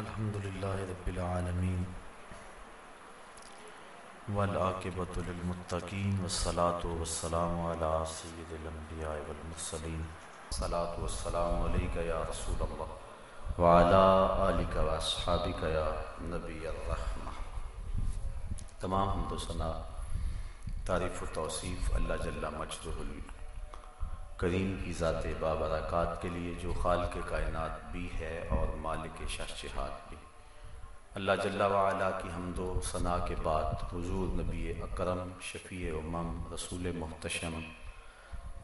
الحمد لله رب العالمين والعاقبة للمتقين والصلاة والسلام على سيد الأنبياء والمرسلين الصلاة والسلام عليك يا رسول الله وعلى آلك وأصحابك يا نبي الرحمة تمام حمد و ثنا تعریف و توصیف اللہ جل مجدہ کریم کی ذات بابرکات کے لیے جو خالق کائنات بھی ہے اور مالک شہشہات بھی۔ اللہ جل وعلا کی حمد و ثناء کے بعد حضور نبی اکرم، شفیع امم، رسول محتشم،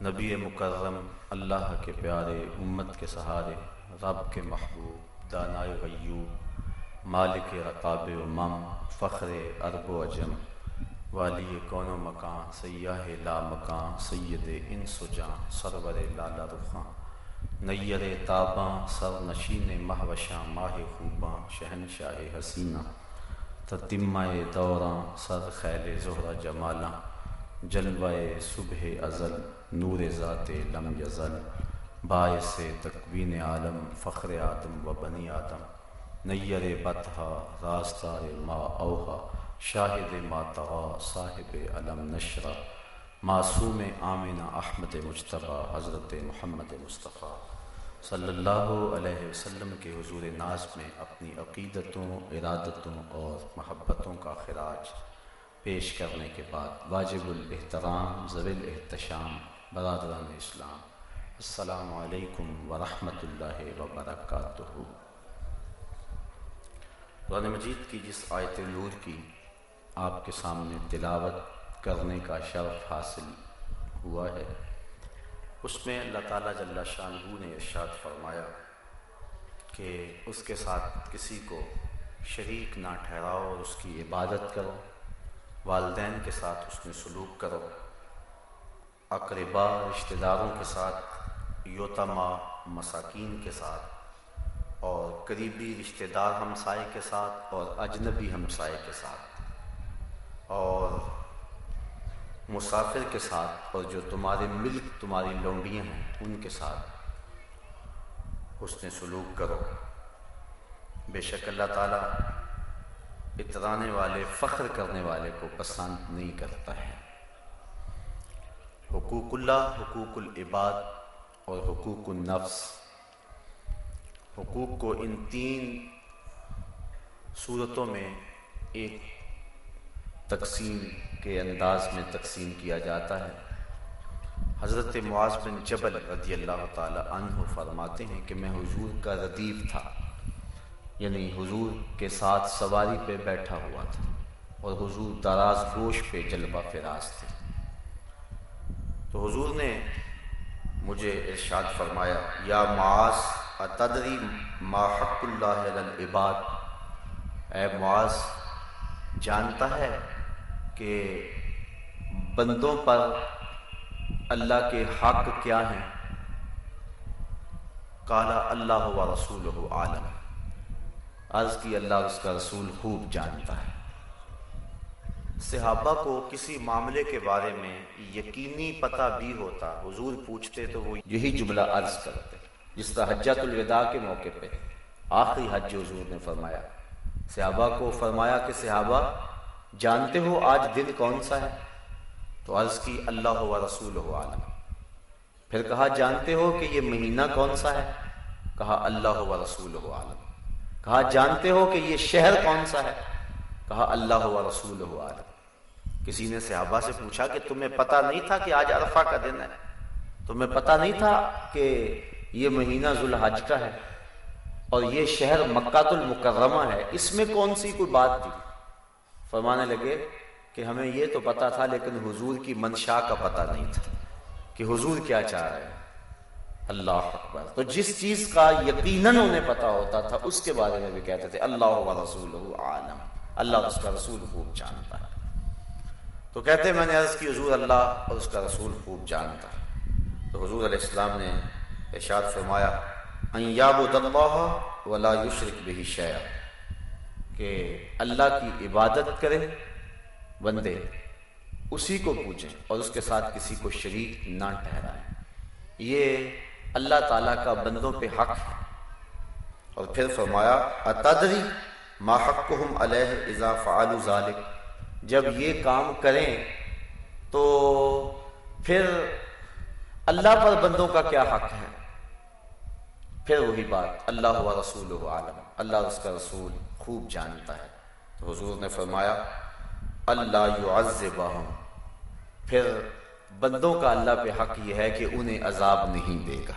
نبی مکرم، اللہ کے پیارے امت کے سہارے، رب کے محبوب، دانائے غیوب، مالک رقاب امم، فخر ارب و اجم والی کون و مکان، سیاہ لا مکان، سید ان سجاں سرور لالا رخاں، نیر تاباں، سر نشین مہوشاں، ماہ خوباں، شہنشاہ حسینہ تتمہ دوراں، سر خیل زہرہ جمالاں، جلوہ صبح ازل، نور ذات لم یزل، باعث تکوین عالم، فخر آدم و بنی آدم، نیر بطحا راستار ما اوہا شاہد ماتغا صاحب علم نشرہ، معصوم آمینہ احمد مجتبہ حضرت محمد مصطفیٰ۔ صلی اللہ علیہ وسلم کے حضور ناز میں اپنی عقیدتوں، ارادتوں اور محبتوں کا خراج پیش کرنے کے بعد واجب الاحترام زویل احتشام برادران اسلام۔ السلام علیکم ورحمۃ اللہ وبرکاتہ۔ قرآن مجید کی جس آیت نور کی آپ کے سامنے تلاوت کرنے کا شرف حاصل ہوا ہے۔ اس میں اللہ تعالیٰ جل شاہ نے ارشاد فرمایا کہ اس کے ساتھ کسی کو شریک نہ ٹھہراؤ اور اس کی عبادت کرو۔ والدین کے ساتھ اس میں سلوک کرو۔ اقربا رشتہ داروں کے ساتھ یوتما مساکین کے ساتھ اور قریبی رشتہ دار ہمسائے کے ساتھ اور اجنبی ہمسائے کے ساتھ۔ اور مسافر کے ساتھ اور جو تمہارے ملک، تمہاری لونڈیاں ہیں، ان کے ساتھ اس نے سلوک کرو۔ بے شک اللہ تعالیٰ اترانے والے، فخر کرنے والے کو پسند نہیں کرتا ہے۔ حقوق اللہ، حقوق العباد اور حقوق النفس۔ حقوق کو ان تین صورتوں میں ایک تقسیم کے انداز میں تقسیم کیا جاتا ہے۔ حضرت معاذ بن جبل رضی اللہ تعالی عنہ فرماتے ہیں کہ میں حضور کا ردیف تھا یعنی حضور کے ساتھ سواری پہ بیٹھا ہوا تھا اور حضور دراز گوش پہ جلبہ فراز تھے۔ تو حضور نے مجھے ارشاد فرمایا، یا معاذ، اتدری ما حق اللہ العباد؟ اے معاذ، جانتا ہے کہ بندوں پر اللہ کے حق کیا ہیں؟ کالا اللہ و رسول عالم۔ عرض کی اللہ اس کا رسول خوب جانتا ہے۔ صحابہ کو کسی معاملے کے بارے میں یقینی پتہ بھی ہوتا، حضور پوچھتے تو وہ یہی جملہ عرض کرتے، جس طرح حجت الوداع کے موقع پہ آخری حج حضور نے فرمایا۔ صحابہ کو فرمایا کہ صحابہ جانتے ہو آج دن کون سا ہے؟ تو عرض کی اللہ و رسول عالم۔ پھر کہا، جانتے ہو کہ یہ مہینہ کون سا ہے؟ کہا، اللہ و رسول عالم۔ کہا، جانتے ہو کہ یہ شہر کون سا ہے؟ کہا، اللہ و رسول عالم۔ کسی نے صحابہ سے پوچھا کہ تمہیں پتا نہیں تھا کہ آج عرفہ کا دن ہے؟ تمہیں پتا نہیں تھا کہ یہ مہینہ ذوالحج کا ہے؟ اور یہ شہر مکہ المکرمہ ہے؟ اس میں کون سی کوئی بات تھی؟ فرمانے لگے کہ ہمیں یہ تو پتا تھا لیکن حضور کی منشا کا پتہ نہیں تھا کہ حضور کیا چاہ رہے ہیں۔ اللہ اکبر۔ تو جس چیز کا یقیناً انہیں پتا ہوتا تھا، اس کے بارے میں بھی کہتے تھے، اللہ و رسول عالم۔ اللہ اس کا رسول خوب جانتا ہے۔ تو کہتے میں نے عرض کی، حضور اللہ اور اس کا رسول خوب جانتا ہے۔ تو حضور علیہ السلام نے ارشاد فرمایا، ان یابد اللہ ولا یشرک به شیئا۔ کہ اللہ کی عبادت کرے بندے، اسی کو پوچھیں اور اس کے ساتھ کسی کو شریک نہ ٹھہرائیں۔ یہ اللہ تعالیٰ کا بندوں پہ حق ہے۔ اور پھر فرمایا، اتدری ما حقهم علیہ اذا فعلوا ذلك جب یہ کام کریں تو پھر اللہ پر بندوں کا کیا حق ہے؟ پھر وہی بات، اللہ و رسول عالم، اللہ اس کا رسول۔ خوب جانتا ہے۔ تو حضور نے فرمایا، اللہ یعذبہم۔ پھر بندوں کا اللہ پہ حق یہ ہے کہ انہیں عذاب نہیں دے گا۔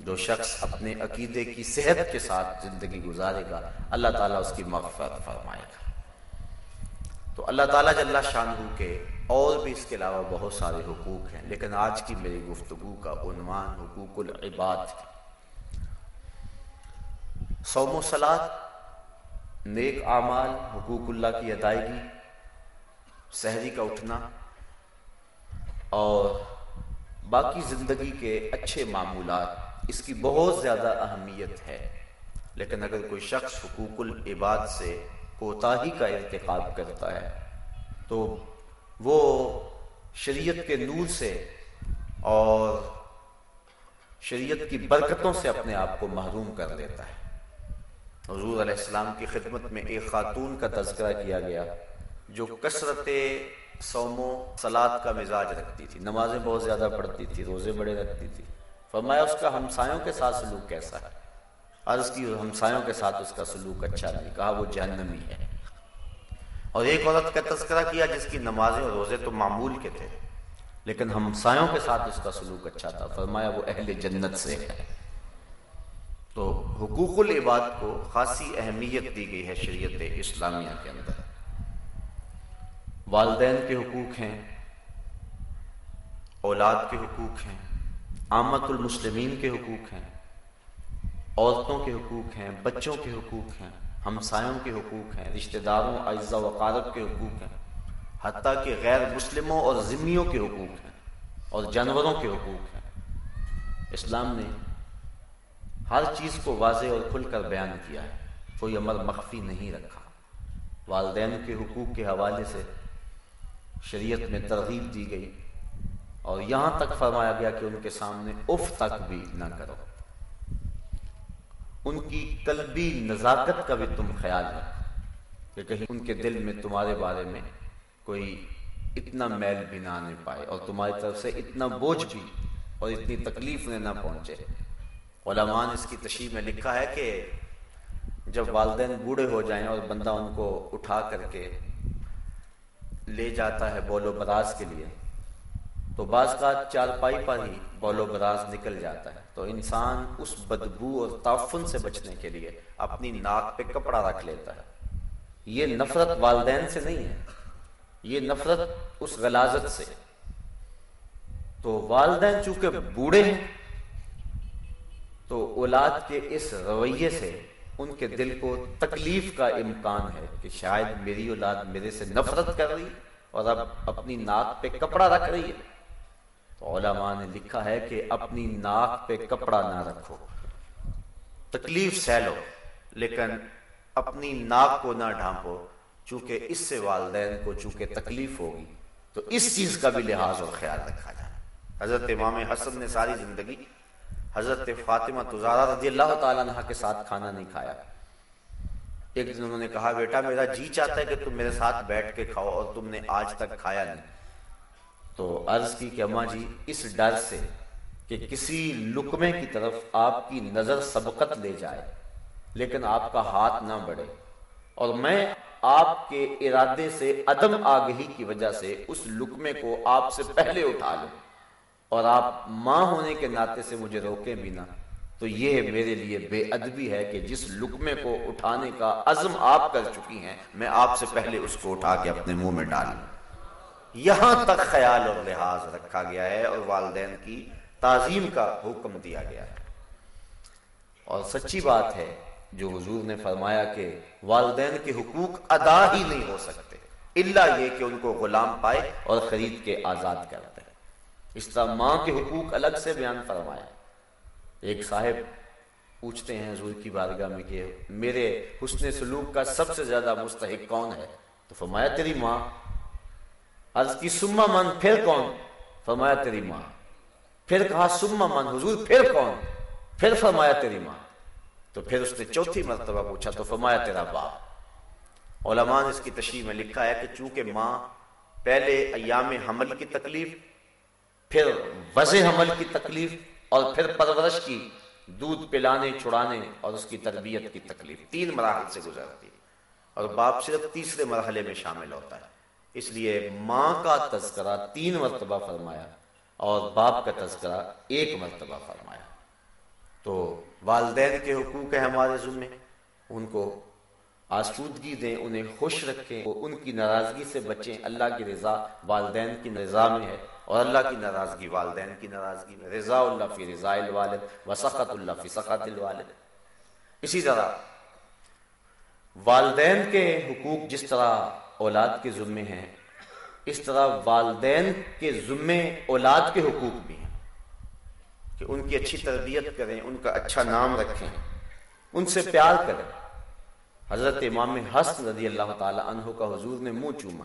جو شخص اپنے عقیدے کی صحت کے ساتھ زندگی گزارے گا، اللہ تعالیٰ اس کی مغفرت فرمائے گا۔ تو اللہ تعالیٰ جل شاہ کے اور بھی اس کے علاوہ بہت سارے حقوق ہیں، لیکن آج کی میری گفتگو کا عنوان حقوق العباد۔ سوم و سلاد نیک اعمال حقوق اللہ کی ادائیگی، سحری کا اٹھنا، اور باقی زندگی کے اچھے معمولات، اس کی بہت زیادہ اہمیت ہے۔ لیکن اگر کوئی شخص حقوق العباد سے کوتاہی کا ارتقاب کرتا ہے، تو وہ شریعت کے نور سے اور شریعت کی برکتوں سے اپنے آپ کو محروم کر لیتا ہے۔ حضور علیہ السلام کی خدمت میں ایک خاتون کا تذکرہ کیا گیا، جو کثرت سومو سلاد کا مزاج رکھتی تھی، نمازیں بہت زیادہ پڑھتی تھی، روزے بڑے رکھتی تھی۔ فرمایا، اس کا ہمسایوں کے ساتھ سلوک کیسا ہے؟ عرض کی ہمسایوں کے ساتھ اس کا سلوک اچھا نہیں، کہا وہ جہنمی ہے۔ اور ایک عورت کا تذکرہ کیا، جس کی نمازیں اور روزے تو معمول کے تھے، لیکن ہمسایوں کے ساتھ اس کا سلوک اچھا تھا۔ فرمایا، وہ اہل جنت سے ہے۔ تو حقوق العباد کو خاصی اہمیت دی گئی ہے شریعت اسلامیہ کے اندر۔ والدین کے حقوق ہیں، اولاد کے حقوق ہیں آمت المسلمین کے حقوق ہیں، عورتوں کے حقوق ہیں، بچوں کے حقوق ہیں، ہمسایوں کے حقوق ہیں، رشتہ داروں اعزا وقارت کے حقوق ہیں، حتیٰ کہ غیر مسلموں اور ذمیوں کے حقوق ہیں اور جانوروں کے حقوق ہیں۔ اسلام نے ہر چیز کو واضح اور کھل کر بیان کیا ہے۔ کوئی عمل مخفی نہیں رکھا۔ والدین کے حقوق کے حوالے سے شریعت میں ترغیب دی گئی۔ اور یہاں تک فرمایا گیا کہ ان کے سامنے اف تک بھی نہ کرو۔ ان کی قلبی نزاکت کا بھی تم خیال رکھو۔ کہ کہیں ان کے دل میں تمہارے بارے میں کوئی اتنا میل بھی نہ آنے پائے اور تمہاری طرف سے اتنا بوجھ بھی اور اتنی تکلیف نہ پہنچے۔ علماء نے اس کی تشریح میں لکھا ہے کہ جب والدین بوڑھے ہو جائیں اور بندہ ان کو اٹھا کر کے لے جاتا ہے بولو براز کے لیے، تو بعض کا چار پائی پر ہی بولو براز نکل جاتا ہے۔ تو انسان اس بدبو اور تعفن سے بچنے کے لیے اپنی ناک پہ کپڑا رکھ لیتا ہے۔ یہ نفرت والدین سے نہیں ہے، یہ نفرت اس غلازت سے۔ تو والدین چونکہ بوڑھے ہیں تو اولاد کے اس رویے سے ان کے دل کو تکلیف کا امکان ہے کہ شاید میری اولاد میرے سے نفرت کر رہی اور اب اپنی ناک پہ کپڑا رکھ رہی ہے۔ تو علماء نے لکھا ہے کہ اپنی ناک پہ کپڑا نہ رکھو۔ تکلیف سہلو لیکن اپنی ناک کو نہ ڈھانپو، چونکہ اس سے والدین کو چونکہ تکلیف ہوگی، تو اس چیز کا بھی لحاظ اور خیال رکھا جائے حضرت امام حسن نے ساری زندگی حضرت فاطمہ تزارہ رضی اللہ تعالیٰ عنہ کے ساتھ کھانا نہیں کھایا۔ ایک دن انہوں نے کہا، بیٹا، میرا جی چاہتا ہے کہ تم میرے ساتھ بیٹھ کے کھاؤ اور تم نے آج تک کھایا نہیں۔ تو عرض کی کہ، اماں جی اس ڈر سے کہ کسی لکمے کی طرف آپ کی نظر سبقت لے جائے، لیکن آپ کا ہاتھ نہ بڑھے۔ اور میں آپ کے ارادے سے عدم آگہی کی وجہ سے اس لکمے کو آپ سے پہلے اٹھا لوں۔ اور آپ ماں ہونے کے ناطے سے مجھے روکیں بھی نہ، تو یہ میرے لیے بے ادبی ہے کہ جس لکمے کو اٹھانے کا عزم آپ کر چکی ہیں، میں آپ سے پہلے اس کو اٹھا کے اپنے منہ میں ڈالوں یہاں تک خیال اور لحاظ رکھا گیا ہے اور والدین کی تعظیم کا حکم دیا گیا ہے۔ اور سچی بات ہے، جو حضور نے فرمایا کہ والدین کے حقوق ادا ہی نہیں ہو سکتے اللہ یہ کہ ان کو غلام پائے اور خرید کے آزاد کر اس طرح ماں کے حقوق الگ سے بیان فرمایا ایک صاحب پوچھتے ہیں حضور کی بارگاہ میں کہ میرے حسن سلوک کا سب سے زیادہ مستحق کون ہے؟ تو فرمایا، تیری ماں۔ عرض کی، سما من، پھر کون؟ فرمایا، تیری ماں۔ پھر کہا، سما من، حضور، پھر کون؟ پھر فرمایا، تیری ماں۔ تو پھر اس نے چوتھی مرتبہ پوچھا، تو فرمایا، تیرا باپ۔ علماء نے اس کی تشریح میں لکھا ہے کہ چونکہ ماں پہلے ایام حمل کی تکلیف پھر وضع حمل کی تکلیف اور پھر پرورش کی، دودھ پلانے چھڑانے اور اس کی تربیت کی تکلیف۔ تین مراحل سے گزرتی۔ اور باپ صرف تیسرے مرحلے میں شامل ہوتا ہے۔ اس لیے ماں کا تذکرہ تین مرتبہ فرمایا اور باپ کا تذکرہ ایک مرتبہ فرمایا۔ تو والدین کے حقوق ہیں ہمارے ذمے۔ ان کو آسودگی دیں، انہیں خوش رکھیں۔ ان کی ناراضگی سے بچیں۔ اللہ کی رضا والدین کی رضا میں ہے۔ اور اللہ کی ناراضگی والدین کی ناراضگی میں، رضا اللہ فی رضا الوالد و سخت اللہ فی سخت الوالد۔ اسی طرح والدین کے حقوق جس طرح اولاد کے ذمے ہیں، اس طرح والدین کے ذمے اولاد کے حقوق بھی ہیں۔ کہ ان کی اچھی تربیت کریں، ان کا اچھا نام رکھیں، ان سے پیار کریں۔ حضرت امام حسن رضی اللہ تعالی عنہ کا حضور نے منہ چوما۔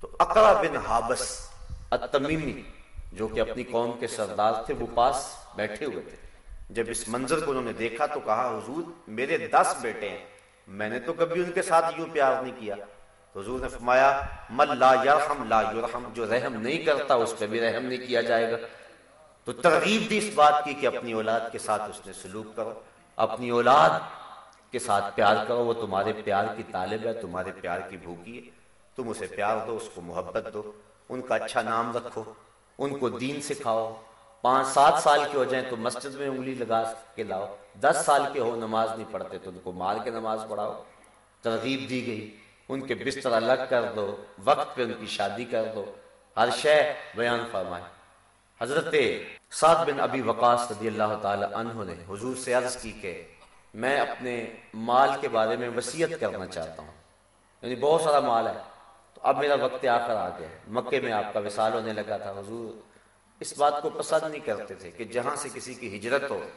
تو اقرا بن حابس التمیمی، جو کہ اپنی قوم کے سردار تھے، وہ پاس بیٹھے ہوئے تھے۔ جب اس منظر کو انہوں نے دیکھا تو کہا، حضور، میرے دس بیٹے ہیں۔ میں نے تو کبھی ان کے ساتھ یوں پیار نہیں کیا۔ حضور نے فرمایا، من لا یرحم لا یرحم، جو رحم نہیں کرتا، اس پہ بھی رحم نہیں کیا جائے گا۔ تو ترغیب دی اس بات کی کہ اپنی اولاد کے ساتھ اس نے سلوک کرو۔ اپنی اولاد کے ساتھ پیار کرو، وہ تمہارے پیار کی طالب ہے، تمہارے پیار کی بھوکی ہے۔ تم اسے پیار دو، اس کو محبت دو۔ ان کا اچھا نام رکھو، ان کو دین سکھاؤ۔ پانچ سات سال کے ہو جائیں تو مسجد میں انگلی لگا کے لاؤ۔ دس سال کے ہو نماز نہیں پڑھتے تو ان کو مار کے نماز پڑھاؤ۔ ترغیب دی گئی۔ ان کے بستر الگ کر دو، وقت پہ ان کی شادی کر دو۔ ہر شے بیان فرمائے۔ حضرت سعد بن ابی وقاص رضی اللہ تعالی عنہ نے حضور سے عرض کی کہ میں اپنے مال کے بارے میں وسیعت کرنا چاہتا ہوں۔ یعنی بہت سارا مال ہے۔ تو اب میرا وقت آخر آ گیا۔ مکے میں آپ کا وصال ہونے لگا تھا، حضور۔ اس بات کو پسند نہیں کرتے تھے کہ جہاں سے کسی کی ہجرت ہو،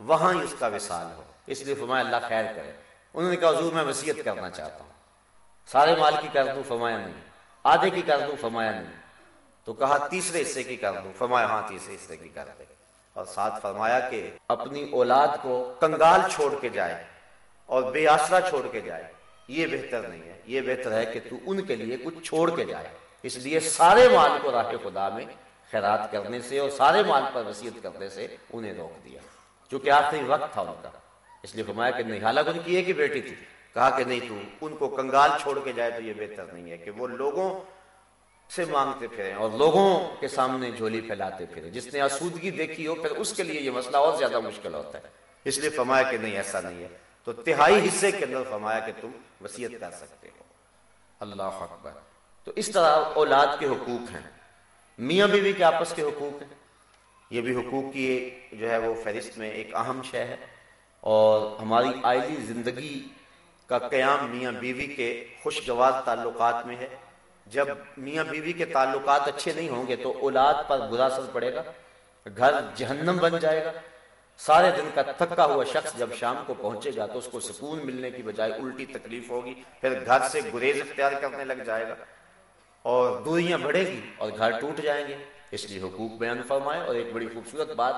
وہاں ہی اس کا وصال ہو۔ اس لیے فرمایا، اللہ خیر کرے۔ انہوں نے کہا، حضور، میں وسیعت کرنا چاہتا ہوں۔ سارے مال کی کر دوں، فرمایا نہیں۔ آدھے کی کر دوں، فرمایا نہیں۔ تو کہا، تیسرے حصے کی کر دوں۔ فرمایا ہاں تیسرے حصے کی کر دے۔ اور ساتھ فرمایا کہ اپنی اولاد کو کنگال چھوڑ کے جائے اور بے آسرا چھوڑ کے جائے۔ یہ بہتر نہیں ہے۔ یہ بہتر ہے کہ تو ان کے لیے کچھ چھوڑ کے جائے۔ اس لیے سارے مال کو راہ خدا میں خیرات کرنے سے اور سارے مال پر وسیعت کرنے سے انہیں روک دیا۔ چونکہ آخری وقت تھا ان کا۔ اس لیے فرمایا کہ نہیں، حالانکہ ان کی ایک ہی بیٹی تھی۔ کہا کہ نہیں، تو ان کو کنگال چھوڑ کے جائے تو یہ بہتر نہیں ہے کہ وہ لوگوں سے مانگتے پھریں اور لوگوں کے سامنے جھولی پھیلاتے پھریں۔ جس نے آسودگی دیکھی ہو، پھر اس کے لیے یہ مسئلہ اور زیادہ مشکل ہوتا ہے۔ اس لیے فرمایا کہ نہیں، ایسا نہیں ہے۔ تو تہائی حصے کے اندر فرمایا کہ تم وسیعت کر سکتے ہو۔ اللہ اکبر۔ تو اس طرح اولاد کے حقوق ہیں۔ میاں بیوی کے آپس کے حقوق ہیں۔ یہ بھی حقوق کی جو ہے وہ فہرست میں ایک اہم شے ہے۔ اور ہماری آئلی زندگی کا قیام میاں بیوی کے خوشگوار تعلقات میں ہے۔ جب میاں بیوی کے تعلقات اچھے نہیں ہوں گے تو اولاد پر برا اثر پڑے گا۔ گھر جہنم بن جائے گا۔ سارے دن کا تھکا ہوا شخص جب شام کو پہنچے گا تو اس کو سکون ملنے کی بجائے الٹی تکلیف ہوگی، پھر گھر سے گریز اختیار کرنے لگ جائے گا اور دوریاں بڑھے گی اور گھر ٹوٹ جائیں گے۔ اس لیے حقوق بیان فرمائے اور ایک بڑی خوبصورت بات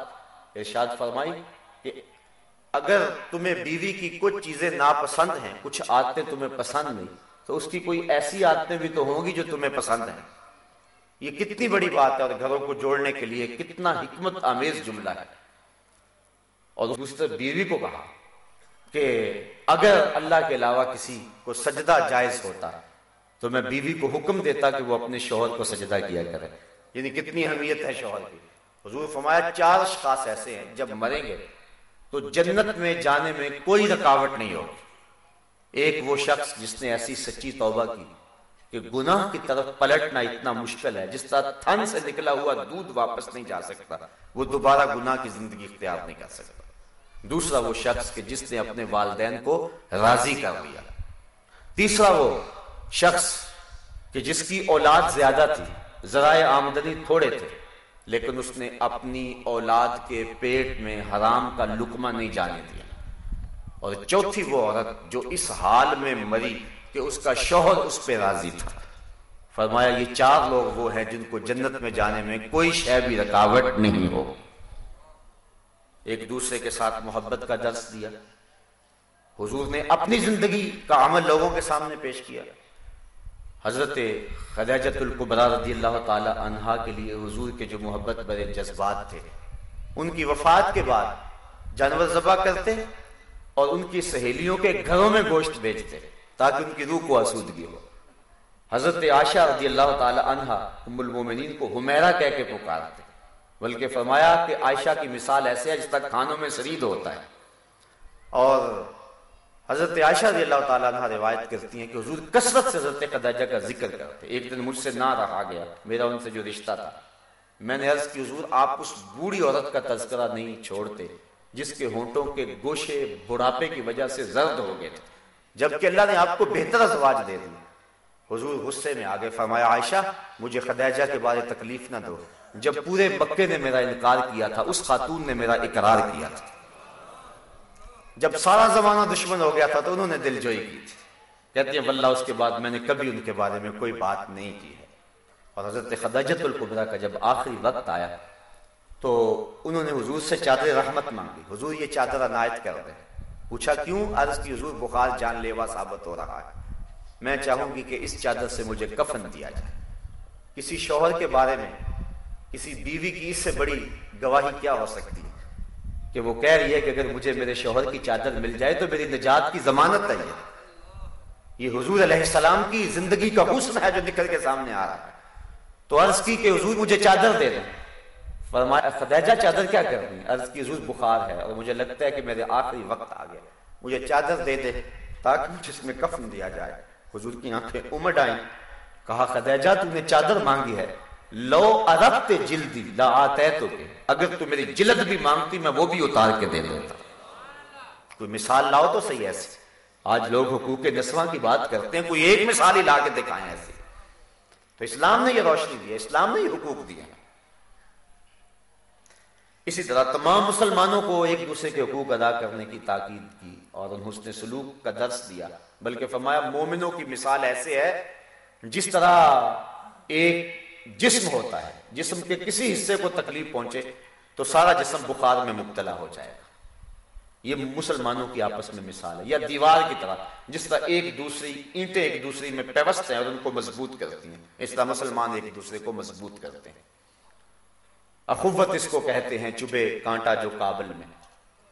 ارشاد فرمائی کہ اگر تمہیں بیوی کی کچھ چیزیں ناپسند ہیں، کچھ عادتیں تمہیں پسند نہیں، تو اس کی کوئی ایسی عادتیں بھی تو ہوں گی جو تمہیں پسند ہیں۔ یہ کتنی بڑی بات ہے اور گھروں کو جوڑنے کے لیے کتنا حکمت آمیز جملہ ہے۔ اور دوسرے بیوی کو کہا کہ اگر اللہ کے علاوہ کسی کو سجدہ جائز ہوتا تو میں بیوی کو حکم دیتا کہ وہ اپنے شوہر کو سجدہ کیا کرے۔ یعنی کتنی اہمیت ہے شوہر کی۔ حضور فرمایا، چار اشخاص ایسے ہیں، جب مریں گے تو جنت میں جانے میں کوئی رکاوٹ نہیں ہوگی۔ ایک وہ شخص جس نے ایسی سچی توبہ کی کہ گناہ کی طرف پلٹنا اتنا مشکل ہے، جس طرح تھن سے نکلا ہوا دودھ واپس نہیں جا سکتا، وہ دوبارہ گناہ کی زندگی اختیار نہیں کر سکتا۔ دوسرا وہ شخص کہ جس نے اپنے والدین کو راضی کر لیا۔ تیسرا وہ شخص کہ جس کی اولاد زیادہ تھی، ذرائع آمدنی تھوڑے تھے، لیکن اس نے اپنی اولاد کے پیٹ میں حرام کا لکمہ نہیں جانے دیا۔ اور چوتھی وہ عورت جو اس حال میں مری کہ اس کا شوہر اس پہ راضی تھا۔ فرمایا، یہ چار لوگ وہ ہیں جن کو جنت میں جانے میں کوئی شے بھی رکاوٹ نہیں ہو۔ ایک دوسرے کے ساتھ محبت کا درس دیا۔ حضور نے اپنی زندگی کا عمل لوگوں کے سامنے پیش کیا۔ حضرت خدیجت القبرا رضی اللہ تعالی عنہا کے لیے حضور کے جو محبت برے جذبات تھے، ان کی وفات کے بعد جانور ذبح کرتے اور ان کی سہیلیوں کے گھروں میں گوشت بیچتے تاکہ ان کی روح کو آسودگی ہو۔ حضرت عائشہ رضی اللہ تعالی عنہا ام المومنین کو ہمیرا کہہ کے پکارتے۔ بلکہ فرمایا کہ عائشہ کی مثال ایسے ہے جس تک کھانوں میں سرید ہوتا ہے۔ اور حضرت عائشہ رضی اللہ تعالیٰ عنہ روایت کرتی ہیں کہ حضور کثرت سے حضرت قداجہ کا ذکر کرتے ایک دن مجھ سے نہ رہا گیا، میرا ان سے جو رشتہ تھا۔ میں نے عرض کی، حضور آپ اس بوڑھی عورت کا تذکرہ نہیں چھوڑتے جس کے ہونٹوں کے گوشے بڑھاپے کی وجہ سے زرد ہو گئے تھے۔ جبکہ اللہ نے آپ کو بہتر ازواج دے دی حضور غصے میں آگے فرمایا، عائشہ، مجھے خدیجہ کے بارے تکلیف نہ دو۔ جب پورے مکے نے میرا انکار کیا تھا، اس خاتون نے میرا اقرار کیا تھا۔ جب سارا زمانہ دشمن ہو گیا تھا تو انہوں نے دل جوئی کی تھی۔ کہتے ہیں، واللہ، اس کے بعد میں نے کبھی ان کے بارے میں کوئی بات نہیں کی ہے۔ اور حضرت خداجت القبرہ کا جب آخری وقت آیا، تو انہوں نے حضور سے چادر رحمت مانگی۔ حضور یہ چادر عنایت کر دیں پوچھا، کیوں عرض کی حضور بخار جان لیوا ثابت ہو رہا ہے؟ میں چاہوں گی کہ اس چادر سے مجھے کفن دیا جائے۔ کسی شوہر کے بارے میں، کسی بیوی کی اس سے بڑی گواہی کیا ہو سکتی ہے؟ کہ وہ کہہ رہی ہے کہ اگر مجھے میرے شوہر کی چادر مل جائے تو میری نجات کی ضمانت ہے۔ یہ حضور علیہ السلام کی زندگی کا حسن ہے جو نکل کے سامنے آ رہا ہے۔ تو عرض کی کہ حضور مجھے چادر دے دیں۔ فرمایا خدیجہ چادر کیا کر رہی عرض کی، حضور بخار ہے اور مجھے لگتا ہے کہ میرے آخری وقت آ گیا۔ مجھے چادر دے دے تاکہ مجھے اس میں کفن دیا جائے۔ حضور کی آنکھیں امٹ آئیں۔ کہا، خدیجہ، تو نے چادر مانگی ہے۔ لو اربت جلدی، لا آتے تو اگر تو میری جلد بھی مانگتی، میں وہ بھی اتار کے دے دیتا کوئی مثال لاؤ تو صحیح ایسی۔ آج لوگ حقوق نسواں کی بات کرتے ہیں، کوئی ایک مثال ہی لا کے دکھائیں ایسی۔ تو اسلام نے یہ روشنی دی اسلام نے یہ حقوق دیے اسی طرح تمام مسلمانوں کو ایک دوسرے کے حقوق ادا کرنے کی تاکید کی اور حسن سلوک کا درس دیا۔ بلکہ فرمایا مومنوں کی مثال ایسے ہے، جس طرح ایک جسم ہوتا ہے، جسم کے کسی حصے کو تکلیف پہنچے تو سارا جسم بخار میں مبتلا ہو جائے گا۔ یہ مسلمانوں کی آپس میں مثال ہے، یا دیوار کی طرح، جس طرح ایک دوسری اینٹیں ایک دوسری میں پیوست ہیں اور ان کو مضبوط کرتی ہیں۔ اس طرح مسلمان ایک دوسرے کو مضبوط کرتے ہیں۔ اخوت اس کو کہتے ہیں، چبے کانٹا جو کابل میں،